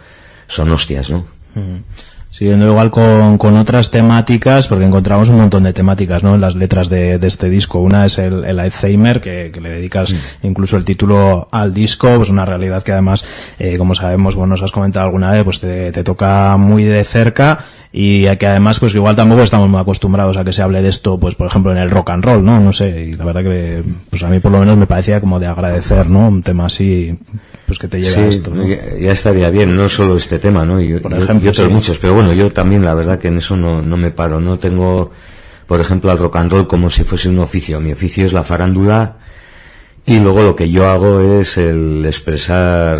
son hostias, ¿no?
Siguiendo igual con, con otras temáticas, porque encontramos un montón de temáticas ¿no? en las letras de, de este disco. Una es el, el Alzheimer, que, que le dedicas incluso el título al disco, pues una realidad que además, eh, como sabemos, bueno, nos has comentado alguna vez, pues te, te toca muy de cerca y que además, pues igual tampoco estamos muy acostumbrados a que se hable de esto, pues por ejemplo en el rock and roll, ¿no? No sé, y la verdad que, pues a mí por lo menos me parecía como de agradecer, ¿no? Un tema así, pues que te lleve
Sí,
a esto, ¿no?
ya, ya estaría bien, no solo este tema, ¿no? Y,
Por
y-
ejemplo,
y otros
sí.
muchos, pero bueno, yo también la verdad que en eso no, no me paro, no tengo, por ejemplo, al rock and roll como si fuese un oficio. Mi oficio es la farándula y luego lo que yo hago es el expresar,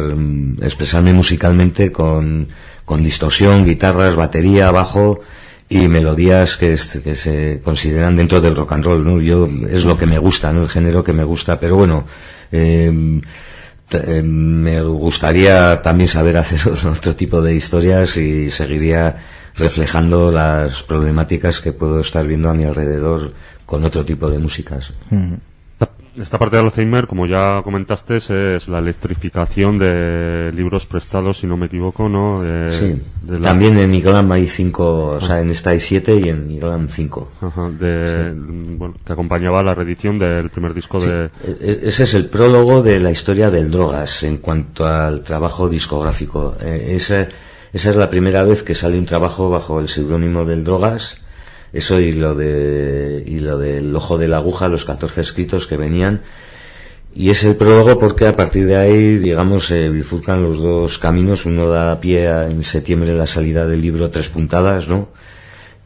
expresarme musicalmente con, con distorsión, guitarras, batería, bajo y melodías que, es- que se consideran dentro del rock and roll, ¿no? Yo, es lo que me gusta, ¿no? El género que me gusta, pero bueno, eh, eh, me gustaría también saber hacer (laughs) otro tipo de historias y seguiría reflejando las problemáticas que puedo estar viendo a mi alrededor con otro tipo de músicas.
Esta parte de Alzheimer, como ya comentaste, es, la electrificación de libros prestados, si no me equivoco, ¿no? De-
Sí.
de la-
También en Iglam hay cinco, o sea, en esta hay siete y en Iglam cinco.
Ajá, de, bueno, que acompañaba la reedición del primer disco de...
E- e- Ese es el prólogo de la historia del Drogas en cuanto al trabajo discográfico. Eh, esa, esa es la primera vez que sale un trabajo bajo el seudónimo del Drogas. Eso y lo de y lo del ojo de la aguja, los 14 escritos que venían. Y es el prólogo porque a partir de ahí, digamos, se bifurcan los dos caminos. Uno da pie en septiembre la salida del libro Tres Puntadas, ¿no?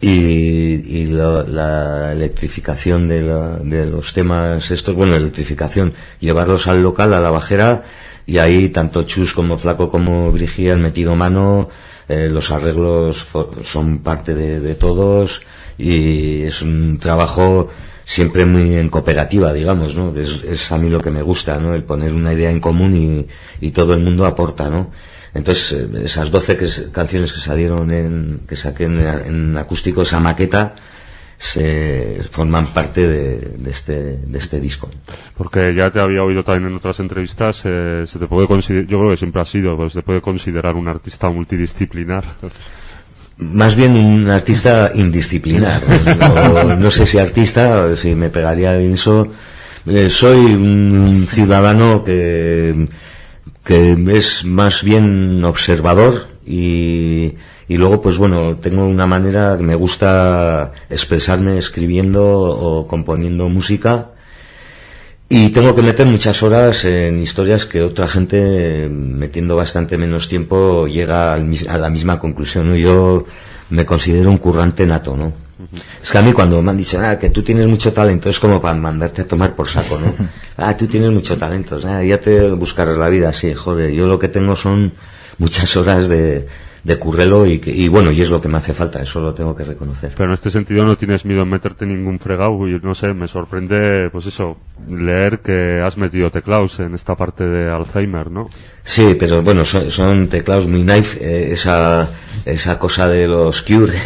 y, la electrificación de, la- de los temas estos, bueno, electrificación, llevarlos al local, a la bajera, y ahí tanto Chus como Flaco como Brigia han metido mano, eh, los arreglos son parte de todos, y es un trabajo siempre muy en cooperativa, digamos, ¿no? Es, es a mí lo que me gusta, ¿no? El poner una idea en común y, y todo el mundo aporta, ¿no? Entonces, eh, esas 12 que, canciones que salieron en, que saqué en, en acústico, esa maqueta, se forman parte de, de, este, de este disco.
Porque ya te había oído también en otras entrevistas, eh, se te puede considerar, yo creo que siempre ha sido, pues se te puede considerar un artista multidisciplinar.
Más bien un artista indisciplinar. no, no, sé si artista, si me pegaría eso. Eh, soy un ciudadano que, que es más bien observador y, y luego pues bueno tengo una manera que me gusta expresarme escribiendo o componiendo música y tengo que meter muchas horas en historias que otra gente metiendo bastante menos tiempo llega a la misma conclusión ¿no? yo me considero un currante nato no es que a mí cuando me han dicho ah, que tú tienes mucho talento es como para mandarte a tomar por saco no (laughs) ah tú tienes mucho talento ah, ya te buscarás la vida sí joder yo lo que tengo son muchas horas de de currelo y, que, y bueno, y es lo que me hace falta, eso lo tengo que reconocer.
Pero en este sentido no tienes miedo en meterte ningún fregado y no sé, me sorprende, pues eso, leer que has metido teclados en esta parte de Alzheimer, ¿no?
Sí, pero bueno, son, son teclados muy knife, eh, esa, esa cosa de los Cure. (laughs)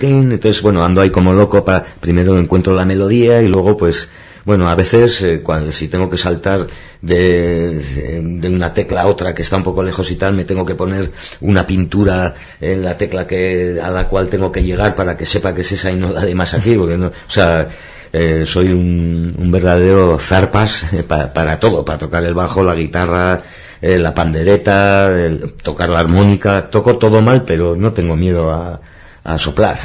Entonces, bueno, ando ahí como loco para, primero encuentro la melodía y luego pues bueno, a veces, eh, cuando, si tengo que saltar de, una tecla a otra que está un poco lejos y tal, me tengo que poner una pintura en la tecla que, a la cual tengo que llegar para que sepa que es esa y no la de más aquí, porque no, o sea, eh, soy un, un, verdadero zarpas eh, para, para, todo, para tocar el bajo, la guitarra, eh, la pandereta, el, tocar la armónica, toco todo mal, pero no tengo miedo a, a soplar.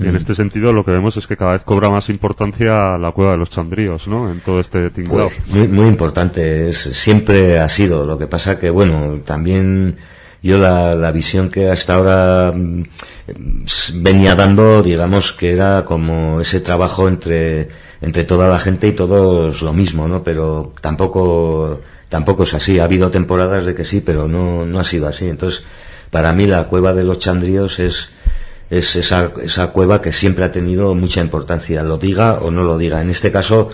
Y en este sentido lo que vemos es que cada vez cobra más importancia la cueva de los chandríos, ¿no? En todo este tinglado.
Pues, muy, muy importante, es, siempre ha sido. Lo que pasa que, bueno, también yo la, la visión que hasta ahora mm, venía dando, digamos que era como ese trabajo entre, entre toda la gente y todos lo mismo, ¿no? Pero tampoco, tampoco es así. Ha habido temporadas de que sí, pero no, no ha sido así. Entonces, para mí la cueva de los chandríos es, es esa, esa cueva que siempre ha tenido mucha importancia, lo diga o no lo diga. En este caso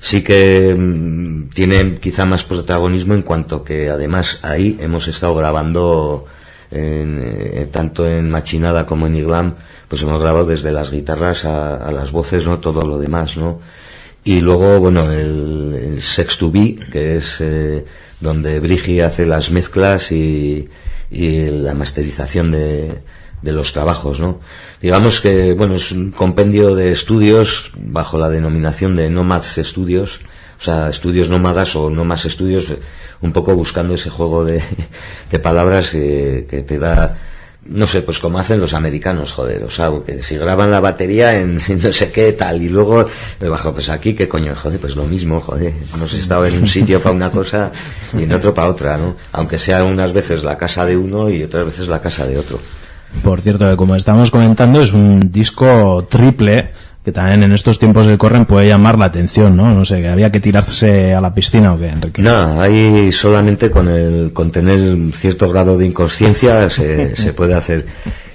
sí que mmm, tiene quizá más protagonismo en cuanto que además ahí hemos estado grabando eh, tanto en Machinada como en Iglam, pues hemos grabado desde las guitarras a, a las voces, no todo lo demás, ¿no? Y luego, bueno, el, el Sex to Be, que es eh, donde Brigi hace las mezclas y, y la masterización de, de los trabajos, ¿no? Digamos que, bueno, es un compendio de estudios bajo la denominación de Nomads Studios, o sea, estudios nómadas o no estudios, un poco buscando ese juego de, palabras eh, que te da, no sé, pues como hacen los americanos, joder, o sea, que si graban la batería en, (laughs) no sé qué tal, y luego debajo, pues aquí, qué coño, joder, pues lo mismo, joder, hemos estado en un sitio para una cosa y en otro para otra, ¿no? Aunque sea unas veces la casa de uno y otras veces la casa de otro.
Por cierto, como estamos comentando, es un disco triple que también en estos tiempos que corren puede llamar la atención, ¿no? No sé, que había que tirarse a la piscina o qué, Enrique.
No, ahí solamente con el con tener cierto grado de inconsciencia se, (laughs) se puede hacer.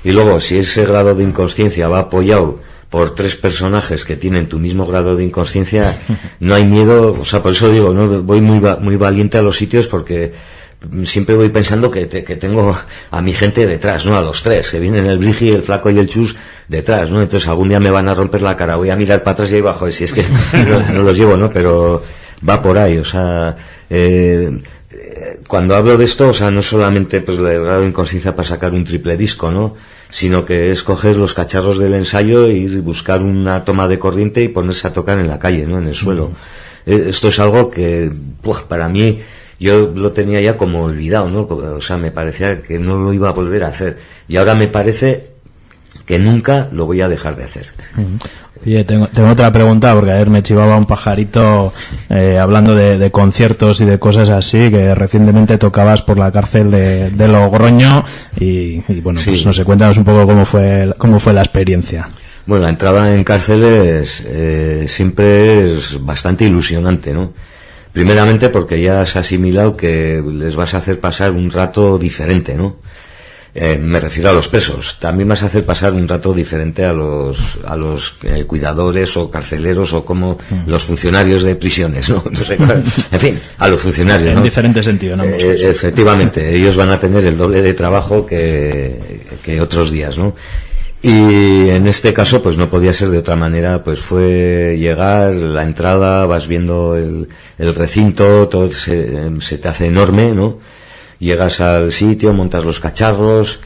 Y luego, si ese grado de inconsciencia va apoyado por tres personajes que tienen tu mismo grado de inconsciencia, (laughs) no hay miedo, o sea, por eso digo, no voy muy muy valiente a los sitios porque siempre voy pensando que, te, que, tengo a mi gente detrás, ¿no? A los tres, que vienen el Brigi, el Flaco y el Chus detrás, ¿no? Entonces algún día me van a romper la cara, voy a mirar para atrás y ahí abajo, y si es que (laughs) no, no, los llevo, ¿no? Pero va por ahí, o sea, eh, cuando hablo de esto, o sea, no solamente pues el grado de inconsciencia para sacar un triple disco, ¿no? Sino que es coger los cacharros del ensayo y buscar una toma de corriente y ponerse a tocar en la calle, ¿no? En el suelo. Mm. Esto es algo que, pues, para mí, yo lo tenía ya como olvidado, ¿no? O sea, me parecía que no lo iba a volver a hacer. Y ahora me parece que nunca lo voy a dejar de hacer.
Oye, tengo, tengo otra pregunta, porque ayer me chivaba un pajarito eh, hablando de, de, conciertos y de cosas así, que recientemente tocabas por la cárcel de, de Logroño, y, y bueno, sí. pues no sé, cuéntanos un poco cómo fue, cómo fue la experiencia.
Bueno, la entrada en cárceles eh, siempre es bastante ilusionante, ¿no? Primeramente porque ya has asimilado que les vas a hacer pasar un rato diferente, ¿no? Eh, me refiero a los presos. También vas a hacer pasar un rato diferente a los, a los eh, cuidadores o carceleros o como
Mm.
los funcionarios de prisiones, ¿no? (laughs) No sé en fin, a los funcionarios,
En
¿no?
diferente sentido, ¿no?
Eh, efectivamente, ellos van a tener el doble de trabajo que, que otros días, ¿no? Y en este caso, pues no podía ser de otra manera, pues fue llegar, la entrada, vas viendo el, recinto, todo se, se te hace enorme, ¿no? Llegas al sitio, montas los cacharros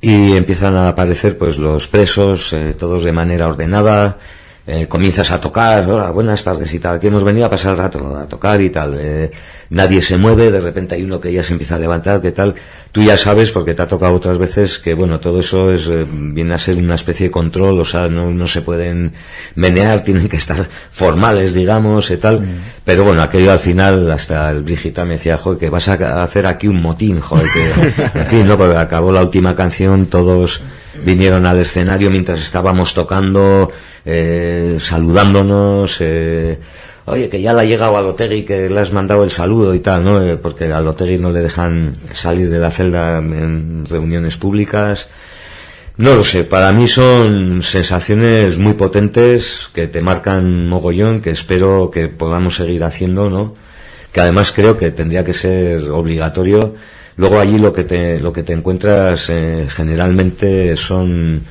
y empiezan a aparecer pues los presos, eh, todos de manera ordenada, eh, comienzas a tocar, hola, buenas tardes y tal, que hemos venido a pasar el rato, a tocar y tal, eh, nadie se mueve, de repente hay uno que ya se empieza a levantar, que tal, tú ya sabes, porque te ha tocado otras veces, que bueno, todo eso es, eh, viene a ser una especie de control, o sea, no, no se pueden menear, (laughs) tienen que estar formales, digamos, y tal, pero bueno, aquello al final, hasta el Brigita me decía, joder, que vas a hacer aquí un motín, joder, que, (laughs) en fin, no, porque acabó la última canción, todos vinieron al escenario mientras estábamos tocando, eh, saludándonos, eh, oye, que ya le ha llegado a Lotegui, que le has mandado el saludo y tal, ¿no? Eh, porque a Lotegui no le dejan salir de la celda en reuniones públicas. No lo sé, para mí son sensaciones muy potentes que te marcan mogollón, que espero que podamos seguir haciendo, ¿no? Que además creo que tendría que ser obligatorio. Luego allí lo que te, lo que te encuentras eh, generalmente son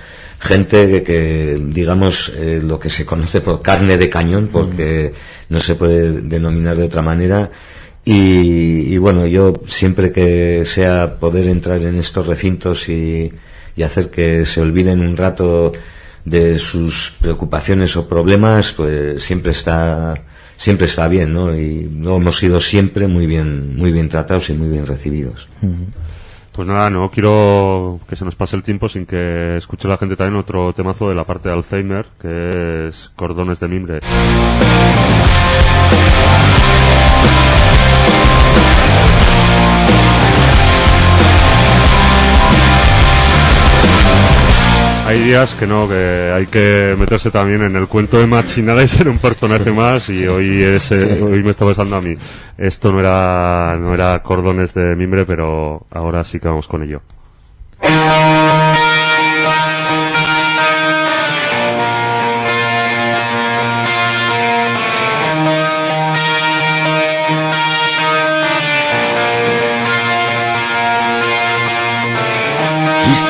gente que, que, digamos, eh, lo que se conoce por carne de cañón, porque no se puede denominar de otra manera. Y, bueno, yo siempre que sea poder entrar en estos recintos y, y hacer que se olviden un rato de sus preocupaciones o problemas, pues siempre está siempre está bien, ¿no? Y hemos sido siempre muy bien muy bien tratados y muy bien recibidos.
Pues nada, no quiero que se nos pase el tiempo sin que escuche la gente también otro temazo de la parte de Alzheimer, que es Cordones de Mimbre. Hay días que no, que hay que meterse también en el cuento de machinada y ser un personaje más y hoy es, eh, hoy me está pasando a mí. Esto no era, no era cordones de mimbre, pero ahora sí que vamos con ello.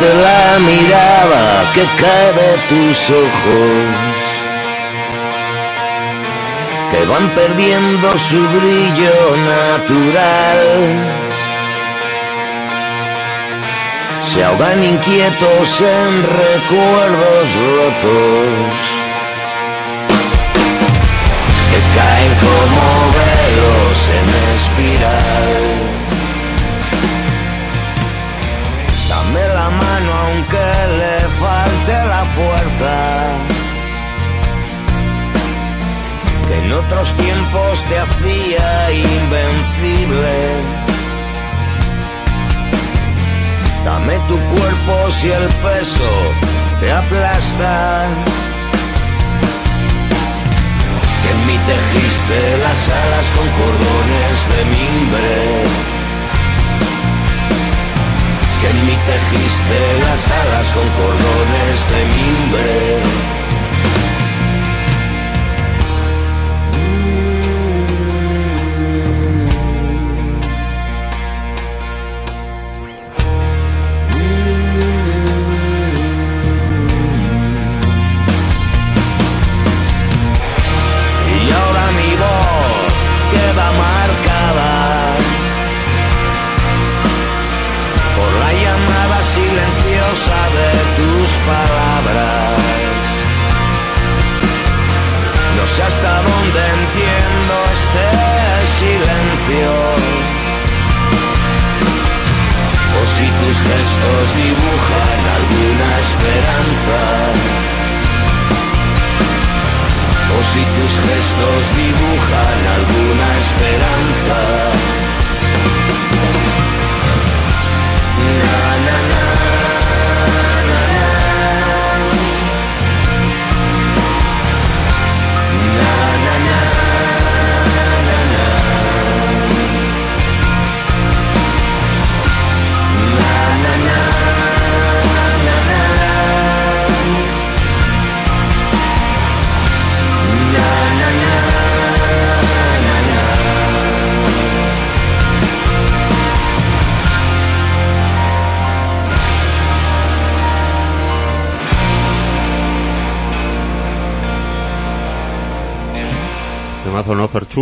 Viste la mirada que cae de tus ojos, que van perdiendo su brillo natural. Se ahogan inquietos en recuerdos rotos, que caen como velos en espiral. Tiempos te hacía invencible. Dame tu cuerpo si el peso te aplasta. Que en mí tejiste las alas con cordones de mimbre que en mí tejiste las alas con cordones de mimbre.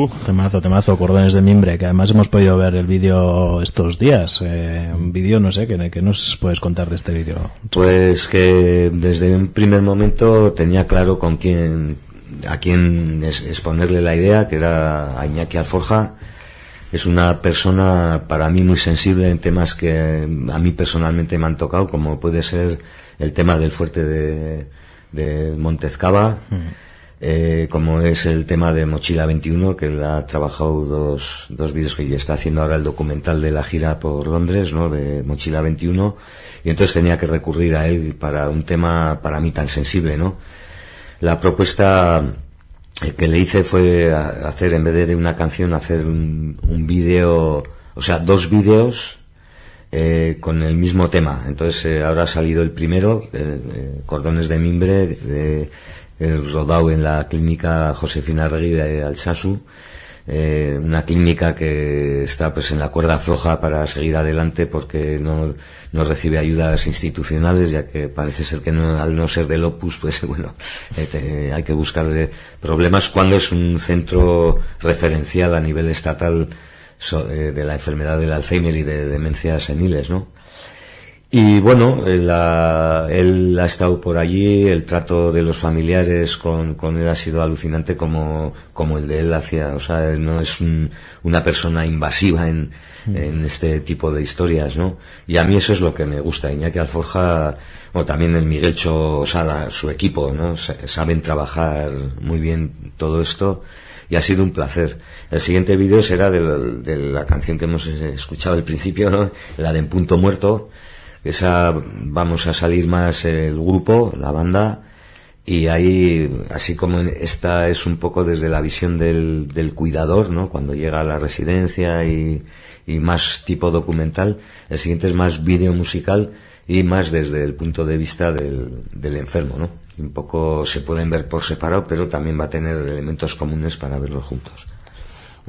Temazo.
Temazo, temazo, cordones de mimbre, que además hemos podido ver el vídeo estos días. Eh, un vídeo, no sé, ¿qué, qué nos puedes contar de este vídeo?
Pues que desde un primer momento tenía claro con quién, a quién exponerle la idea, que era a Iñaki Alforja. Es una persona para mí muy sensible en temas que a mí personalmente me han tocado, como puede ser el tema del fuerte de, de Montezcaba, eh, como es el tema de Mochila 21, que él ha trabajado dos, dos vídeos que ya está haciendo ahora el documental de la gira por Londres, ¿no? De Mochila 21, y entonces tenía que recurrir a él para un tema para mí tan sensible, ¿no? La propuesta eh, que le hice fue hacer, en vez de una canción, hacer un, un vídeo, o sea, dos vídeos eh, con el mismo tema. Entonces eh, ahora ha salido el primero, eh, Cordones de Mimbre, rodado en la clínica Josefina Regui de Alsasu, eh, una clínica que está pues en la cuerda floja para seguir adelante porque no, no recibe ayudas institucionales ya que parece ser que al no ser del Opus pues (laughs) bueno eh, hay que buscarle problemas cuando es un centro referencial a nivel estatal eh, de la enfermedad del Alzheimer y de demencias seniles ¿no? Y bueno, él ha, él ha estado por allí, el trato de los familiares con, con él ha sido alucinante como, como el de él hacia, o sea, él no es un- una persona invasiva en, en este tipo de historias, ¿no? Y a mí eso es lo que me gusta, Iñaki Alforja, o también el Miguel Cho Sala, su equipo, ¿no? Sa- Saben trabajar muy bien todo esto y ha sido un placer. El siguiente vídeo será de, la- de la canción que hemos escuchado al principio, ¿no? La de En Punto Muerto. Esa vamos a salir más el grupo, la banda, y ahí, así como esta es un poco desde la visión del, del cuidador, ¿no? Cuando llega a la residencia y, y más tipo documental, el siguiente es más vídeo musical y más desde el punto de vista del, del enfermo, ¿no? Un poco se pueden ver por separado, pero también va a tener elementos comunes para verlos juntos.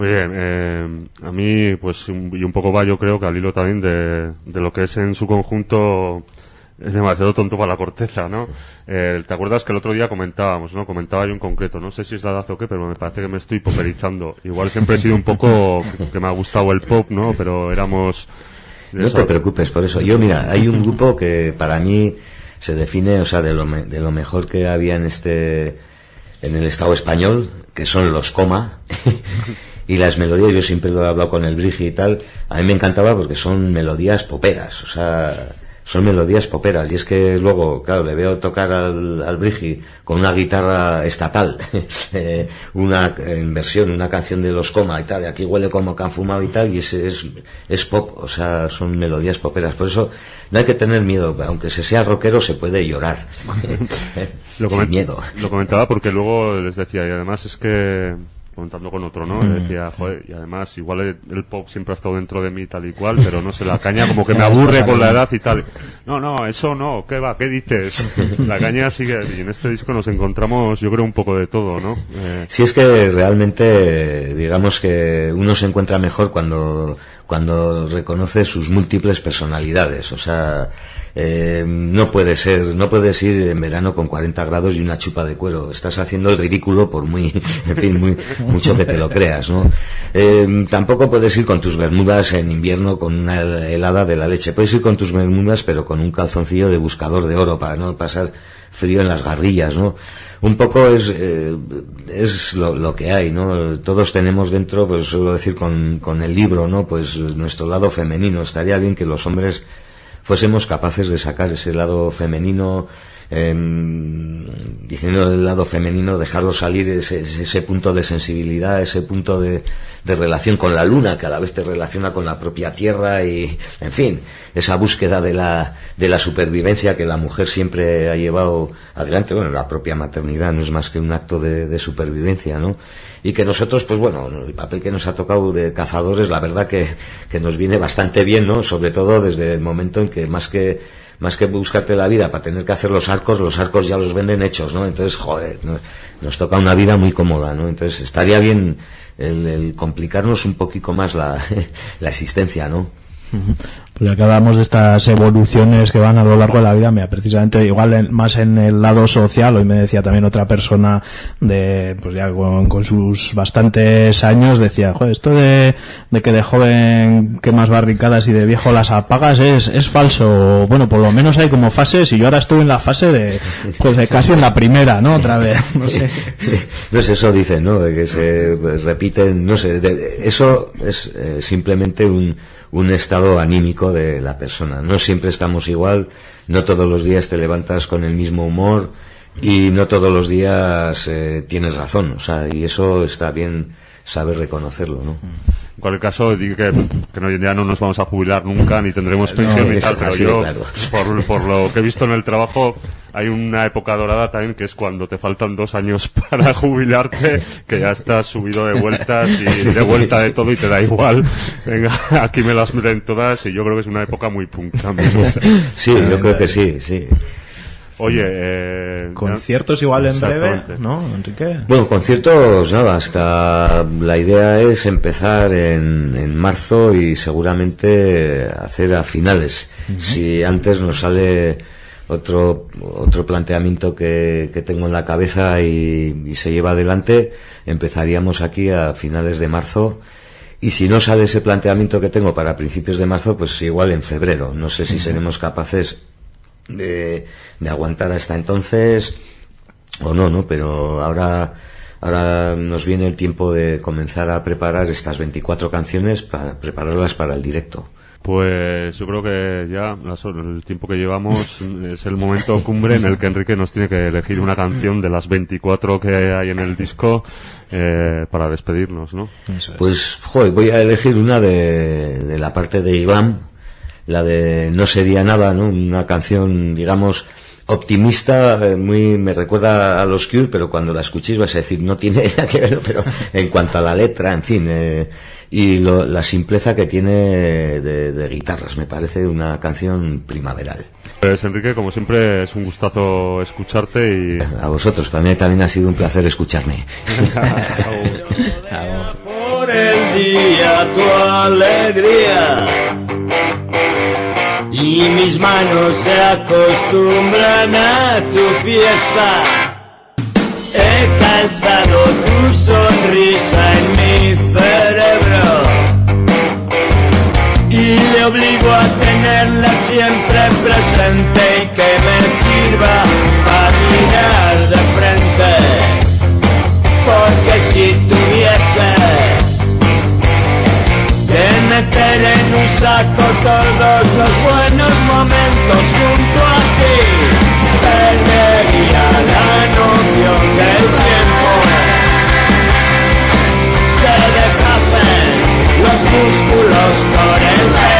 Muy bien, eh, a mí, pues, y un poco va, yo creo que al hilo también de, de lo que es en su conjunto es demasiado tonto para la corteza, ¿no? Eh, ¿Te acuerdas que el otro día comentábamos, ¿no? Comentaba yo en concreto, no sé si es la edad o qué, pero me parece que me estoy poperizando. Igual siempre he sido un poco que me ha gustado el pop, ¿no? Pero éramos...
No
eso-
te preocupes por eso. Yo, mira, hay un grupo que para mí se define, o sea, de lo, me- de lo mejor que había en este, en el Estado español, que son los coma. (laughs) y las melodías, yo siempre lo he hablado con el Brigi y tal, a mí me encantaba porque son melodías poperas, o sea, son melodías poperas. Y es que luego, claro, le veo tocar al, al Brigi con una guitarra estatal, (laughs) eh, una en versión, una canción de los coma y tal, y aquí huele como que han fumado y tal, y es, es, es pop, o sea, son melodías poperas. Por eso no hay que tener miedo, aunque se sea rockero se puede llorar. (laughs)
Lo,
Sin miedo.
lo comentaba porque luego les decía, y además es que, comentando con otro, ¿no?
Mm.
decía, joder, y además igual el, el pop siempre ha estado dentro de mí tal y cual, pero no sé, la caña como que me (laughs) aburre con la edad y tal. No, no, eso no, ¿qué va? ¿Qué dices? (laughs) La caña sigue, y en este disco nos encontramos, yo creo, un poco de todo, ¿no? Eh,
Si es que realmente, digamos que uno se encuentra mejor cuando, cuando reconoce sus múltiples personalidades. O sea, eh, no puede ser, no puedes ir en verano con 40 grados y una chupa de cuero. Estás haciendo el ridículo por muy, (laughs) en fin, muy, mucho que te lo creas, ¿no? Eh, tampoco puedes ir con tus bermudas en invierno con una helada de la leche. Puedes ir con tus bermudas pero con un calzoncillo de buscador de oro para no pasar frío en las garrillas, ¿no? Un poco es, eh, es lo, lo que hay, ¿no? Todos tenemos dentro, pues suelo decir con, con el libro, ¿no? Pues nuestro lado femenino. Estaría bien que los hombres fuésemos capaces de sacar ese lado femenino, em, diciendo el lado femenino, dejarlo salir ese, ese- punto de sensibilidad, ese punto de, de relación con la luna, que a la vez te relaciona con la propia tierra y, en fin, esa búsqueda de la, de la supervivencia que la mujer siempre ha llevado adelante. Bueno, la propia maternidad no es más que un acto de, de supervivencia, ¿no? Y que nosotros, pues bueno, el papel que nos ha tocado de cazadores, la verdad que, que nos viene bastante bien, ¿no? Sobre todo desde el momento en que más que más que buscarte la vida para tener que hacer los arcos, los arcos ya los venden hechos, ¿no? Entonces, joder, no- nos toca una vida muy cómoda, ¿no? Entonces, estaría bien el, el complicarnos un poquito más la, (laughs) la existencia, ¿no?
Pues hablamos de estas evoluciones que van a lo largo de la vida, mira, precisamente igual más en el lado social, hoy me decía también otra persona de, pues ya con, sus bastantes años, decía, joder, esto de, que de joven quemas barricadas y de viejo las apagas es, es falso. Bueno, por lo menos hay como fases y yo ahora estoy en la fase de, pues casi en la primera, ¿no? Otra vez, no sé.
No (laughs) sé, eso dicen, ¿no? De que se repiten, no sé, eso es eh, simplemente un un estado anímico de la persona. No siempre estamos igual, no todos los días te levantas con el mismo humor y no todos los días eh, tienes razón, o sea, y eso está bien saber reconocerlo, ¿no?
En cualquier caso, digo que, ya no nos vamos a jubilar nunca ni tendremos pensión y tal, pero yo, por, por, lo que he visto en el trabajo, hay una época dorada también que es cuando te faltan dos años (laughs) para jubilarte, que ya estás subido de vueltas y de vuelta de todo y te da igual. Venga, aquí me las meten todas y yo creo que es una época muy punk también.
Sí, yo creo que sí, sí.
Oye, eh,
conciertos igual en breve, ¿no, Enrique?
Bueno, conciertos, nada, hasta la idea es empezar en, en marzo y seguramente hacer a finales. Si antes nos sale otro, otro planteamiento que, que tengo en la cabeza y, se lleva adelante, empezaríamos aquí a finales de marzo. Y si no sale ese planteamiento que tengo para principios de marzo, pues igual en febrero. No sé si seremos capaces de, aguantar hasta entonces o no, ¿no? Pero ahora, ahora nos viene el tiempo de comenzar a preparar estas 24 canciones para prepararlas para el directo.
Pues yo creo que ya el tiempo que llevamos (laughs) es el momento cumbre en el que Enrique nos tiene que elegir una canción de las 24 que hay en el disco eh, para despedirnos, ¿no?
Pues, joder, voy a elegir una de, de la parte de Iván, la de No sería nada, ¿no? Una canción, digamos, optimista, eh, muy me recuerda a los Cure, pero cuando la escuchéis vais a decir, no tiene (laughs) nada que ver, pero en cuanto a la letra, en fin, eh, y la simpleza que tiene de, guitarras, me parece una canción primaveral.
Pues Enrique, como siempre, es un gustazo escucharte y...
A vosotros, para mí también ha sido un placer escucharme. (laughs)
Por el día tu alegría y mis manos se acostumbran a tu fiesta. He calzado tu sonrisa en mi cerebro y le obligo a tenerla siempre presente y que me sirva para mirar de frente. Porque si tuviese meter en un saco todos los buenos momentos junto a ti. Perdería la noción del tiempo. Se deshacen los músculos con el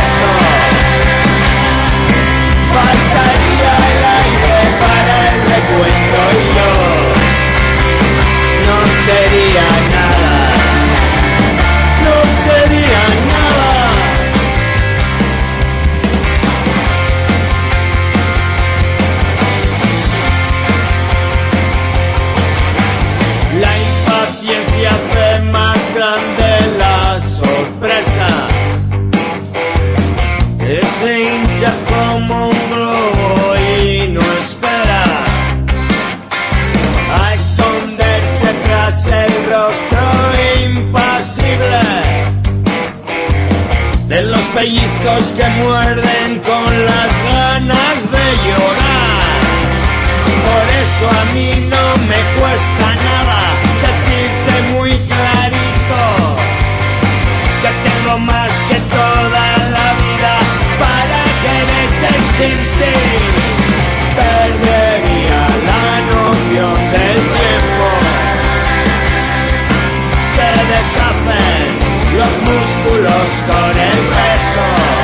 pellizcos que muerden con las ganas de llorar. Por eso a mí no me cuesta nada decirte muy clarito que tengo más que toda la vida para quererte sin con el sería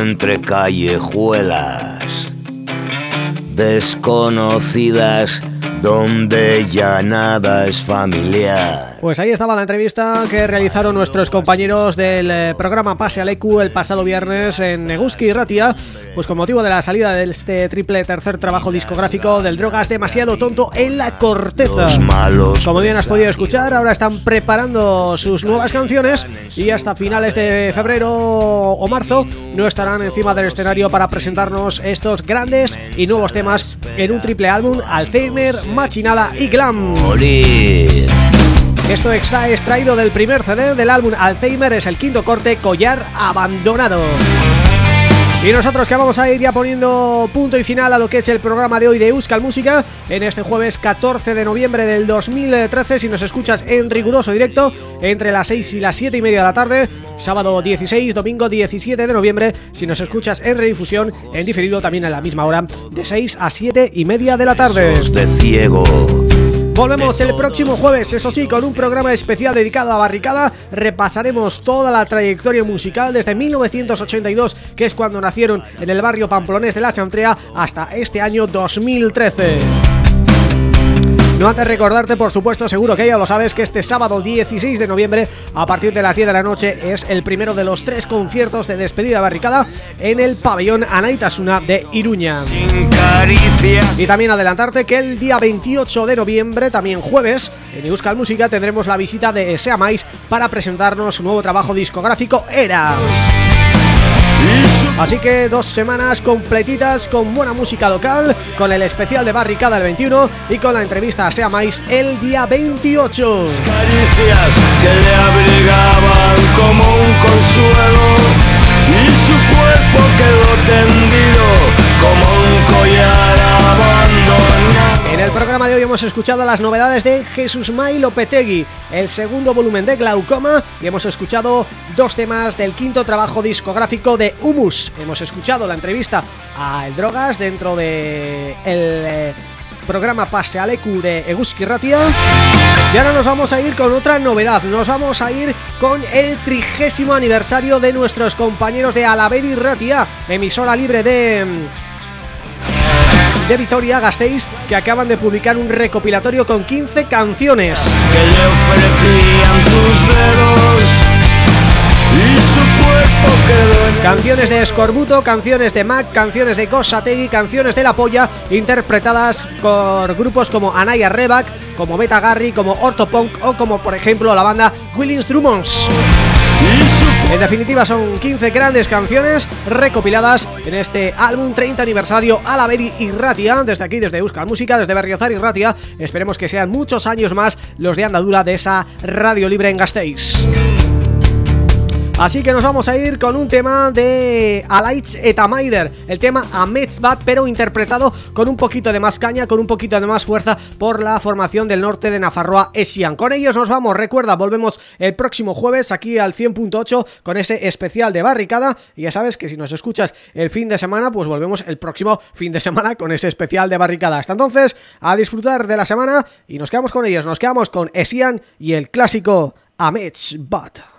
entre callejuelas desconocidas donde ya nada es familiar.
Pues ahí estaba la entrevista que realizaron nuestros compañeros del eh, programa Pase al EQ el pasado viernes en Neguski y Ratia, pues con motivo de la salida de este triple tercer trabajo discográfico del Drogas Demasiado Tonto en la Corteza. Como bien has podido escuchar, ahora están preparando sus nuevas canciones y hasta finales de febrero o marzo no estarán encima del escenario para presentarnos estos grandes y nuevos temas en un triple álbum Alzheimer, Machinada y Glam. Esto está extraído del primer CD del álbum Alzheimer, es el quinto corte, Collar Abandonado. Y nosotros que vamos a ir ya poniendo punto y final a lo que es el programa de hoy de Euskal Música en este jueves 14 de noviembre del 2013 si nos escuchas en riguroso directo entre las 6 y las 7 y media de la tarde sábado 16, domingo 17 de noviembre si nos escuchas en redifusión en diferido también a la misma hora de 6 a 7 y media de la tarde.
De ciego
Volvemos el próximo jueves, eso sí, con un programa especial dedicado a Barricada. Repasaremos toda la trayectoria musical desde 1982, que es cuando nacieron en el barrio pamplonés de La Chantrea, hasta este año 2013. No antes recordarte, por supuesto, seguro que ya lo sabes, que este sábado 16 de noviembre, a partir de las 10 de la noche, es el primero de los tres conciertos de despedida barricada en el pabellón Anaitasuna de Iruña. Y también adelantarte que el día 28 de noviembre, también jueves, en Euskal Música tendremos la visita de Seamais para presentarnos su nuevo trabajo discográfico Era. Así que dos semanas completitas con buena música local, con el especial de Barricada el 21 y con la entrevista a Sea Mais el día 28.
Caricias que le abrigaban como un consuelo y su cuerpo quedó tendido como un collar
el programa de hoy hemos escuchado las novedades de Jesús May Lopetegui, el segundo volumen de Glaucoma y hemos escuchado dos temas del quinto trabajo discográfico de Humus. Hemos escuchado la entrevista a El Drogas dentro de el eh, programa Pase al EQ de Eguski Ratia y ahora nos vamos a ir con otra novedad, nos vamos a ir con el trigésimo aniversario de nuestros compañeros de Alavedi Ratia, emisora libre de de Vitoria Gasteiz que acaban de publicar un recopilatorio con 15 canciones.
Que le ofrecían tus dedos y su cuerpo quedó en
Canciones de Escorbuto, canciones de Mac, canciones de Gosategui, canciones de La Polla, interpretadas por grupos como Anaya Reback, como Beta Garry, como Ortopunk o como por ejemplo la banda Willings Drummonds. En definitiva son 15 grandes canciones recopiladas en este álbum 30 aniversario a la Bedi y Ratia Desde aquí, desde Euskal Música, desde Berriozar y Ratia. Esperemos que sean muchos años más los de andadura de esa radio libre en Gasteiz Así que nos vamos a ir con un tema de Alaitz Etamaider, el tema Ametzbat, pero interpretado con un poquito de más caña, con un poquito de más fuerza por la formación del norte de Nafarroa Esian. Con ellos nos vamos, recuerda, volvemos el próximo jueves aquí al 100.8 con ese especial de barricada y ya sabes que si nos escuchas el fin de semana, pues volvemos el próximo fin de semana con ese especial de barricada. Hasta entonces, a disfrutar de la semana y nos quedamos con ellos, nos quedamos con Esian y el clásico Ametzbat.